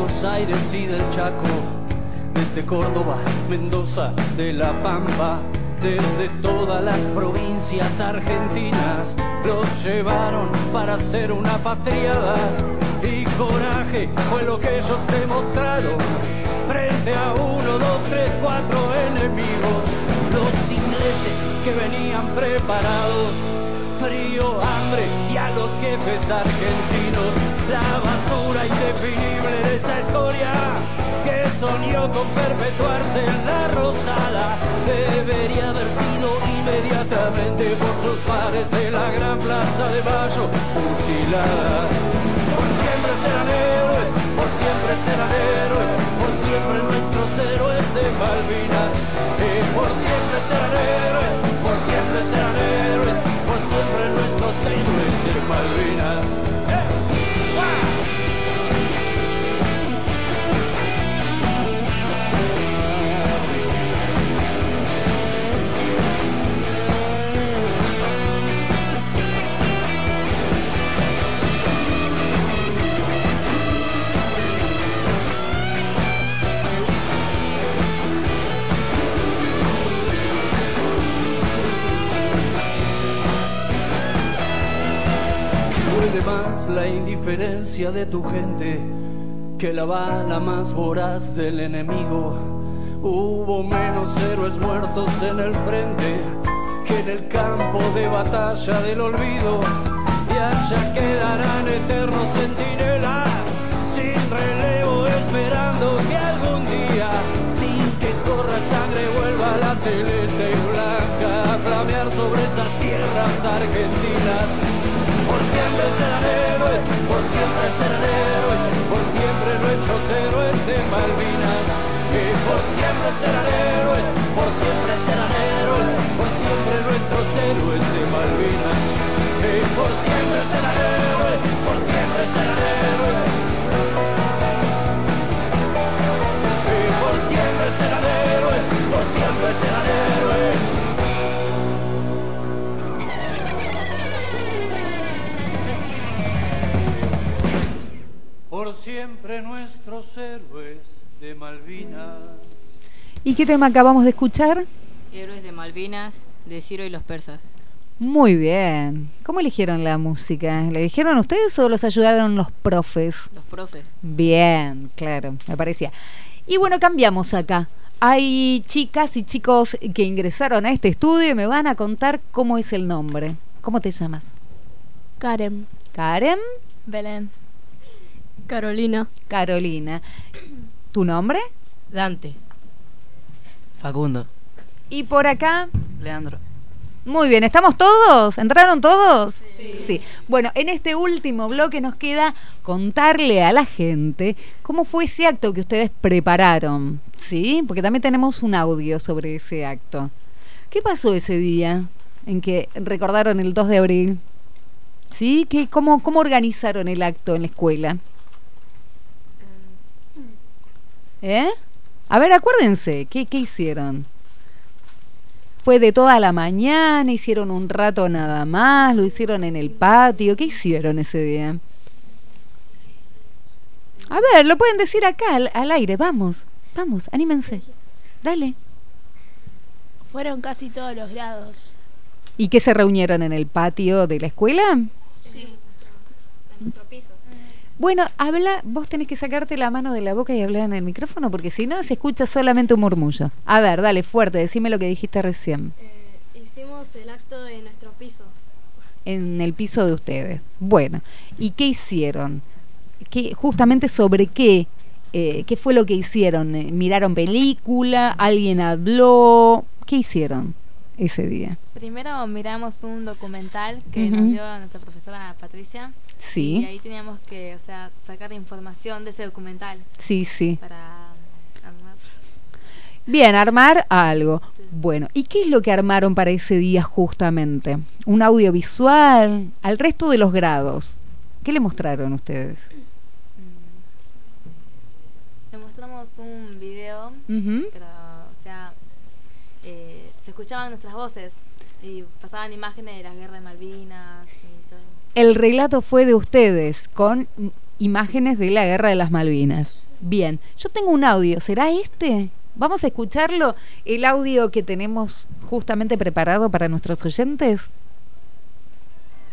Buenos Aires y del Chaco, desde Córdoba, Mendoza, de La Pampa, desde todas las provincias argentinas, los llevaron para hacer una patriada y coraje fue lo que ellos demostraron frente a uno, dos, tres, cuatro enemigos, los ingleses que venían preparados hambre y a los jefes argentinos la basura indefinible de esa escoria que soñó con perpetuarse en la Rosada debería haber sido inmediatamente por sus pares en la gran plaza de Mayo fusilada. Por siempre serán héroes, por siempre serán héroes, por siempre nuestros héroes de Malvinas. Y por siempre serán héroes, de Malvinas. Más la indiferencia de tu gente que la bala más voraz del enemigo. Hubo menos héroes muertos en el frente que en el campo de batalla del olvido. Y allá quedarán eternos centinelas sin relevo esperando que algún día, sin que corra sangre, vuelva la celeste y blanca a flamear sobre esas tierras argentinas. Serán héroes, por siempre serán héroes, por siempre nuestros héroes de Malvinas. Y por siempre serán héroes, por siempre serán héroes, por siempre nuestros héroes de Malvinas. Y por siempre serán los héroes de Malvinas. ¿Y qué tema acabamos de escuchar? Héroes de Malvinas, de Ciro y los persas. Muy bien. ¿Cómo eligieron la música? ¿Le dijeron ustedes o los ayudaron los profes? Los profes. Bien, claro, me parecía. Y bueno, cambiamos acá. Hay chicas y chicos que ingresaron a este estudio y me van a contar cómo es el nombre. ¿Cómo te llamas? Karen. Karen. Belén. Carolina. Carolina. ¿Tu nombre? Dante. Facundo. Y por acá. Leandro. Muy bien, ¿estamos todos? ¿Entraron todos? Sí. Bueno, en este último bloque nos queda contarle a la gente cómo fue ese acto que ustedes prepararon, ¿sí? Porque también tenemos un audio sobre ese acto. ¿Qué pasó ese día en que recordaron el 2 de abril? ¿Sí? ¿Qué, cómo, ¿Cómo organizaron el acto en la escuela? ¿Eh? A ver, acuérdense, ¿qué, qué hicieron? ¿Fue de toda la mañana? ¿Hicieron un rato nada más? ¿Lo hicieron en el patio? ¿Qué hicieron ese día? A ver, lo pueden decir acá al, al aire, vamos, vamos, anímense. Dale. Fueron casi todos los grados. ¿Y qué se reunieron en el patio de la escuela? Sí. En nuestro piso. Bueno, habla, vos tenés que sacarte la mano de la boca y hablar en el micrófono porque si no se escucha solamente un murmullo. A ver, dale, fuerte, decime lo que dijiste recién. Eh, hicimos el acto en nuestro piso. En el piso de ustedes. Bueno, ¿y qué hicieron? ¿Qué, justamente sobre qué? Eh, ¿Qué fue lo que hicieron? ¿Miraron película? ¿Alguien habló? ¿Qué hicieron ese día? Primero miramos un documental que nos dio nuestra profesora Patricia. Sí. Y ahí teníamos que, o sea, sacar información de ese documental. Sí, sí. Para armar. Bien, armar algo. Bueno, ¿y qué es lo que armaron para ese día justamente? ¿Un audiovisual? ¿Al resto de los grados? ¿Qué le mostraron ustedes? Le mostramos un video, Ujú. pero, o sea, eh, se escuchaban nuestras voces y pasaban imágenes de la guerra de Malvinas y todo. El relato fue de ustedes con imágenes de la Guerra de las Malvinas. Bien, yo tengo un audio, ¿será este? Vamos a escucharlo, el audio que tenemos justamente preparado para nuestros oyentes.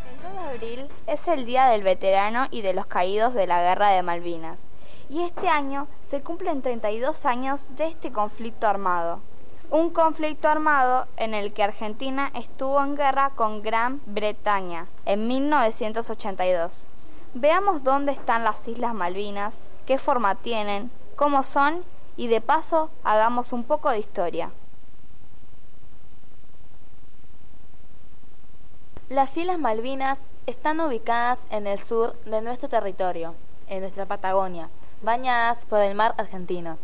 El 2 de abril es el Día del Veterano y de los Caídos de la Guerra de Malvinas. Y este año se cumplen 32 años de este conflicto armado. Un conflicto armado en el que Argentina estuvo en guerra con Gran Bretaña en 1982. Veamos dónde están las Islas Malvinas, qué forma tienen, cómo son y de paso hagamos un poco de historia. Las Islas Malvinas están ubicadas en el sur de nuestro territorio, en nuestra Patagonia, bañadas por el mar argentino.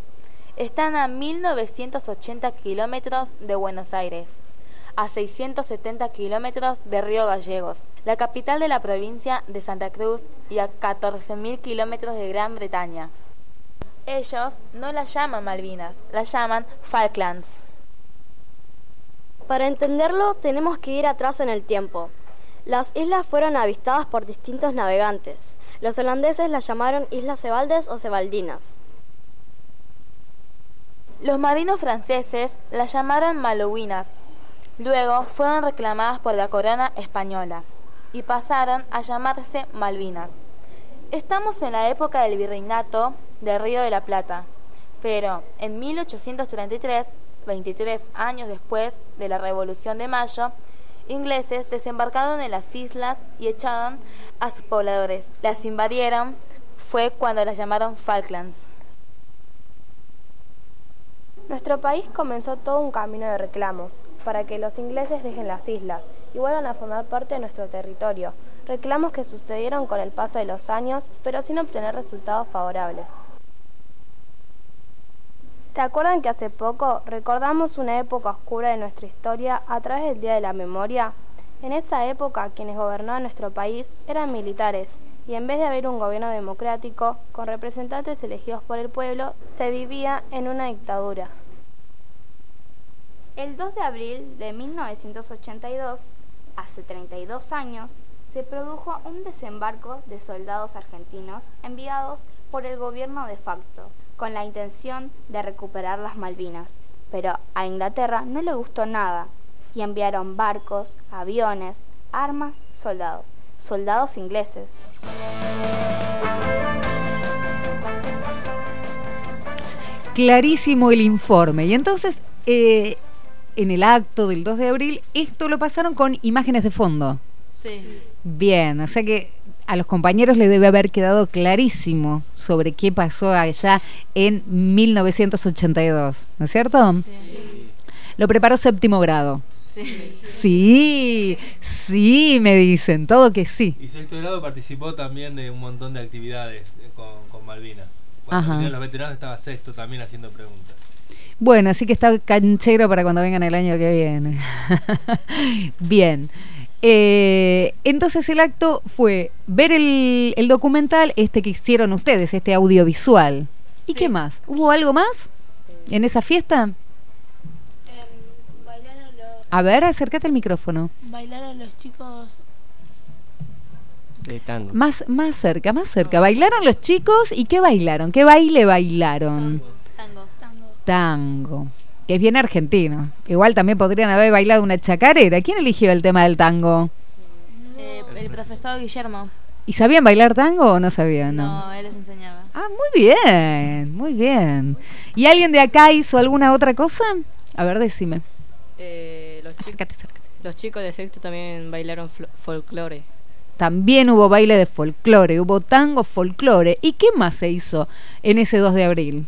Están a 1980 kilómetros de Buenos Aires, a 670 kilómetros de Río Gallegos, la capital de la provincia de Santa Cruz, y a 14.000 kilómetros de Gran Bretaña. Ellos no las llaman Malvinas, las llaman Falklands. Para entenderlo tenemos que ir atrás en el tiempo. Las islas fueron avistadas por distintos navegantes. Los holandeses las llamaron Islas Cebaldes o Cebaldinas. Los marinos franceses las llamaron Malouinas. Luego fueron reclamadas por la corona española y pasaron a llamarse Malvinas. Estamos en la época del virreinato del Río de la Plata, pero en 1833, 23 años después de la Revolución de Mayo, ingleses desembarcaron en las islas y echaron a sus pobladores. Las invadieron, fue cuando las llamaron Falklands. Nuestro país comenzó todo un camino de reclamos para que los ingleses dejen las islas y vuelvan a formar parte de nuestro territorio. Reclamos que sucedieron con el paso de los años, pero sin obtener resultados favorables. ¿Se acuerdan que hace poco recordamos una época oscura de nuestra historia a través del Día de la Memoria? En esa época quienes gobernaban nuestro país eran militares y en vez de haber un gobierno democrático con representantes elegidos por el pueblo, se vivía en una dictadura. El 2 de abril de 1982, hace 32 años, se produjo un desembarco de soldados argentinos enviados por el gobierno de facto, con la intención de recuperar las Malvinas. Pero a Inglaterra no le gustó nada y enviaron barcos, aviones, armas, soldados, soldados ingleses. Clarísimo el informe. Y entonces, eh, en el acto del 2 de abril, esto lo pasaron con imágenes de fondo. Sí. Bien, o sea que a los compañeros les debe haber quedado clarísimo sobre qué pasó allá en 1982, ¿no es cierto? Lo preparó séptimo grado. Sí. Sí, sí, me dicen, todo que sí. Y sexto grado participó también de un montón de actividades eh, con, con Malvinas. Cuando Ajá. los veteranos estaba sexto también haciendo preguntas. Bueno, así que está canchero para cuando vengan el año que viene. Bien. Eh, entonces el acto fue ver el, el documental, este que hicieron ustedes, este audiovisual. ¿Y qué más? ¿Hubo algo más en esa fiesta? A ver, acércate al micrófono. Bailaron los chicos. De tango. Más, más cerca, más cerca. ¿Bailaron los chicos? ¿Y qué bailaron? ¿Qué baile bailaron? Tango. Tango. Tango. Que es bien argentino. Igual también podrían haber bailado una chacarera. ¿Quién eligió el tema del tango? Eh, el profesor Guillermo. ¿Y sabían bailar tango o no sabían? No. No, él les enseñaba. Ah, muy bien, muy bien. ¿Y alguien de acá hizo alguna otra cosa? A ver, decime. Eh, Acércate, acércate. los chicos de sexto también bailaron folclore. También hubo baile de folclore, hubo tango folclore. ¿Y qué más se hizo en ese 2 de abril?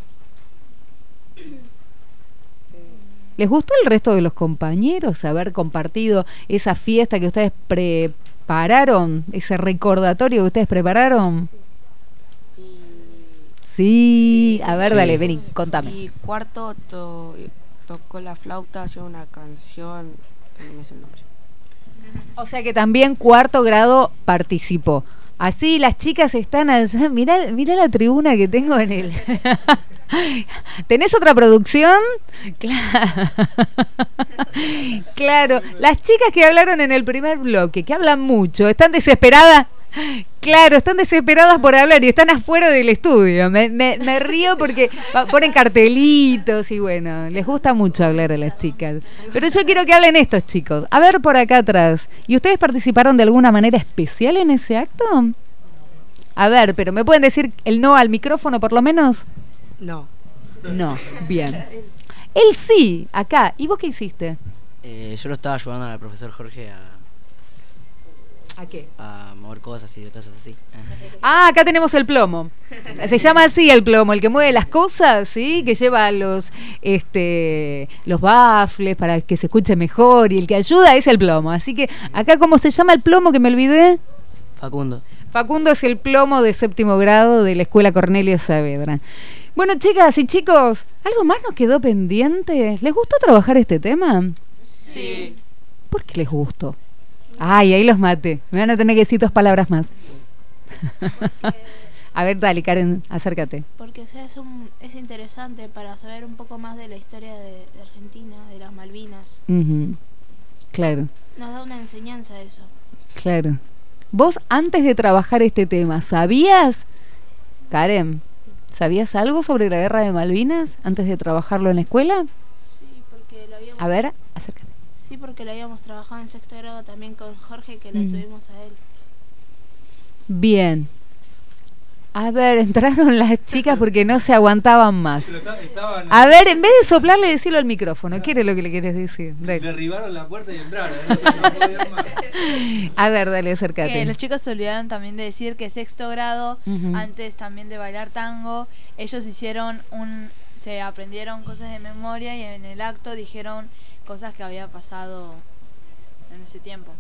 ¿Les gustó el resto de los compañeros haber compartido esa fiesta que ustedes prepararon? Ese recordatorio que ustedes prepararon. Sí, a ver, Sí. dale, vení, contame. Y cuarto to- tocó la flauta, hació una canción. O sea que también cuarto grado participó. Así las chicas están allá. Mirá, mirá la tribuna que tengo en el. ¿Tenés otra producción? Claro. claro. Las chicas que hablaron en el primer bloque, que hablan mucho, están desesperadas. Claro, están desesperadas por hablar y están afuera del estudio. Me, me- me río porque ponen cartelitos y bueno, les gusta mucho hablar a las chicas. Pero yo quiero que hablen estos chicos. A ver por acá atrás. ¿Y ustedes participaron de alguna manera especial en ese acto? A ver, pero ¿me pueden decir el no al micrófono por lo menos? No. No, bien. Él sí, acá. ¿Y vos qué hiciste? Eh, yo lo estaba ayudando al profesor Jorge a, ¿A qué? a mover cosas y cosas así. Ah, acá tenemos el plomo. Se llama así el plomo, el que mueve las cosas, ¿sí? Que lleva los este los bafles para que se escuche mejor y el que ayuda es el plomo. Así que acá cómo se llama el plomo que me olvidé? Facundo. Facundo es el plomo de séptimo grado de la Escuela Cornelio Saavedra. Bueno, chicas y chicos, ¿algo más nos quedó pendiente? ¿Les gustó trabajar este tema? Sí. ¿Por qué les gustó? Ay, ahí los maté. Me van a tener que decir dos palabras más. a ver, dale, Karen, acércate. Porque o sea, es, un- es interesante para saber un poco más de la historia de, de Argentina, de las Malvinas. Ujú. Claro, Nos da una enseñanza eso. claro. Vos, antes de trabajar este tema, ¿sabías, Karen, ¿sabías algo sobre la guerra de Malvinas antes de trabajarlo en la escuela? Sí, porque lo habíamos, A ver, acércate. Sí, porque lo habíamos trabajado en sexto grado también con Jorge, que lo Mm. tuvimos a él. Bien. A ver, entraron las chicas porque no se aguantaban más. A ver, en vez de soplarle, decirlo al micrófono. ¿Qué es lo que le quieres decir? Dale. Derribaron la puerta y entraron. ¿eh? A ver, dale, Que acércate. los chicos se olvidaron también de decir que sexto grado, antes también de bailar tango, ellos hicieron un, se aprendieron cosas de memoria y en el acto dijeron cosas que había pasado en ese tiempo.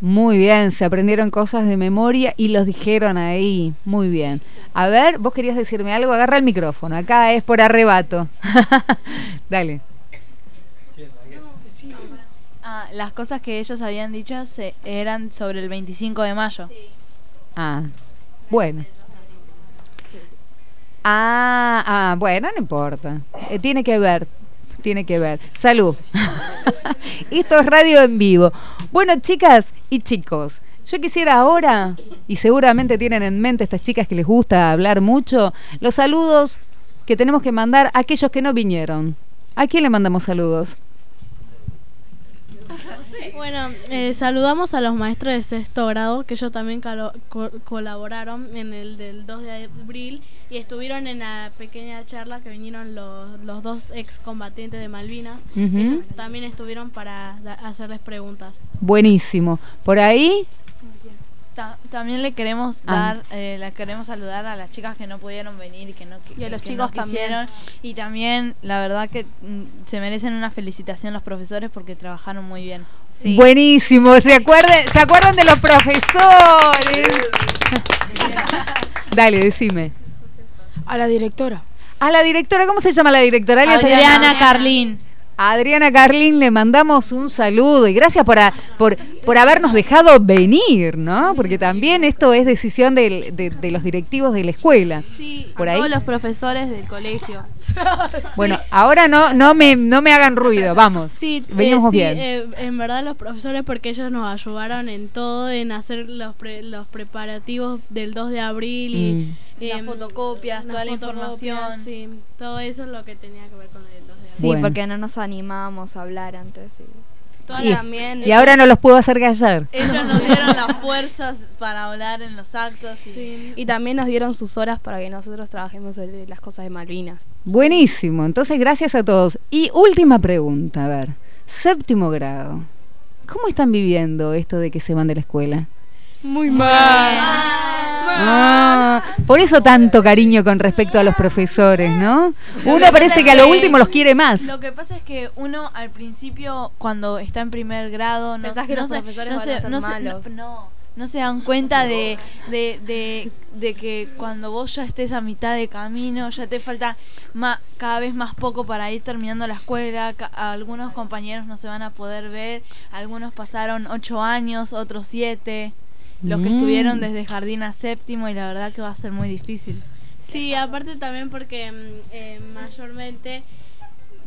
Muy bien, se aprendieron cosas de memoria y los dijeron ahí. Muy bien. A ver, vos querías decirme algo, agarra el micrófono. Acá es por arrebato. Dale. Ah, las cosas que ellos habían dicho se, eran sobre el 25 de mayo. Ah, bueno. Ah, ah, bueno, no importa. Eh, tiene que ver, tiene que ver. Salud. Esto es radio en vivo. Bueno, chicas y chicos, Yo quisiera ahora, y seguramente tienen en mente estas chicas que les gusta hablar mucho, los saludos que tenemos que mandar a aquellos que no vinieron. ¿A quién le mandamos saludos? Bueno, eh, saludamos a los maestros de sexto grado, que ellos también co- colaboraron en el del 2 de abril y estuvieron en la pequeña charla que vinieron los, los dos excombatientes de Malvinas. Ellos también estuvieron para hacerles preguntas. Buenísimo. Por ahí, Ta- también le queremos Ah. dar, eh, le queremos saludar a las chicas que no pudieron venir y que no Y a los que chicos no también. Y también, la verdad que mm, se merecen una felicitación los profesores porque trabajaron muy bien. buenísimo. ¿Se acuerdan, ¿Se acuerdan de los profesores? Dale, decime. A la directora. A la directora, ¿cómo se llama la directora? Alias Adriana Carlín. A Adriana Carlin le mandamos un saludo y gracias por, a- por, por habernos dejado venir, ¿no? Porque también esto es decisión del- de, de los directivos de la escuela. Sí, por a ahí. todos los profesores del colegio. Bueno, ahora no, no me, no me hagan ruido, vamos. Sí, eh, Venimos sí, bien. eh, en verdad los profesores porque ellos nos ayudaron en todo, en hacer los, pre- los preparativos del 2 de abril y Las em, fotocopias, las toda la fotocopias, información. Sí, todo eso es lo que tenía que ver con el 2 de abril. Sí, Bueno. porque no nos animábamos a hablar antes. y- Y, y ahora no los puedo hacer callar. Ellos nos dieron las fuerzas para hablar en los actos. Y, Y también nos dieron sus horas para que nosotros trabajemos sobre las cosas de Malvinas. Buenísimo, entonces gracias a todos. Y última pregunta, a ver, séptimo grado. ¿Cómo están viviendo esto de que se van de la escuela? Muy Ah, por eso tanto cariño con respecto a los profesores, ¿no? Uno parece que a lo último los quiere más. Lo que pasa es que uno al principio, cuando está en primer grado, no, Pensás que no los se- profesores no van se- a ser no malos. no- no, no se dan cuenta de, de, de, de que cuando vos ya estés a mitad de camino, ya te falta cada vez más poco para ir terminando la escuela, ca- algunos compañeros no se van a poder ver, algunos pasaron ocho años, otros siete, los que Mm. estuvieron desde jardín a séptimo y la verdad que va a ser muy difícil. Sí, aparte también porque mm, eh, mayormente,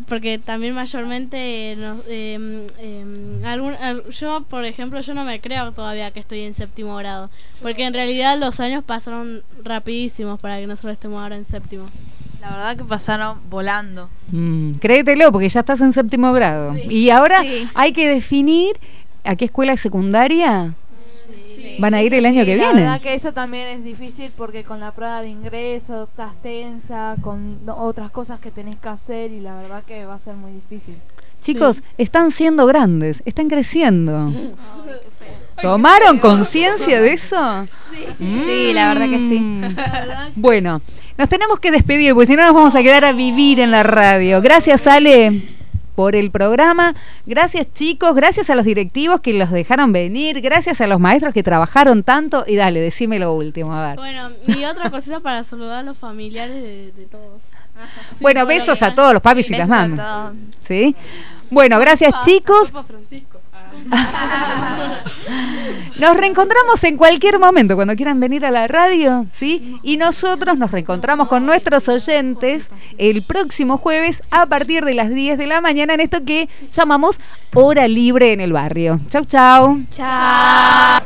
porque también mayormente, eh, nos- eh, eh, algún- al- yo por ejemplo, yo no me creo todavía que estoy en séptimo grado, porque en realidad los años pasaron rapidísimos para que nosotros estemos ahora en séptimo. La verdad que pasaron volando. Mm, créetelo, porque ya estás en séptimo grado. Y ahora Sí. hay que definir a qué escuela secundaria van a ir el año que la viene. verdad que eso también es difícil porque con la prueba de ingreso estás tensa, con otras cosas que tenés que hacer y la verdad que va a ser muy difícil. Chicos, están siendo grandes, están creciendo. ¿Tomaron conciencia de eso? Sí, la verdad que sí. Mm. Bueno, nos tenemos que despedir porque si no nos vamos a quedar a vivir en la radio. Gracias, Ale, por el programa. Gracias, chicos. Gracias a los directivos que los dejaron venir. Gracias a los maestros que trabajaron tanto. Y dale, decime lo último, a ver. Bueno, y otra cosita para saludar a los familiares de, de todos. Sí, Bueno, besos a todos los papis y las mamas. todos. ¿Sí? Bueno, gracias, chicos. Nos reencontramos en cualquier momento cuando quieran venir a la radio, ¿sí? Y nosotros nos reencontramos con nuestros oyentes el próximo jueves a partir de las 10 de la mañana en esto que llamamos Hora Libre en el Barrio. Chau, chau. Chao.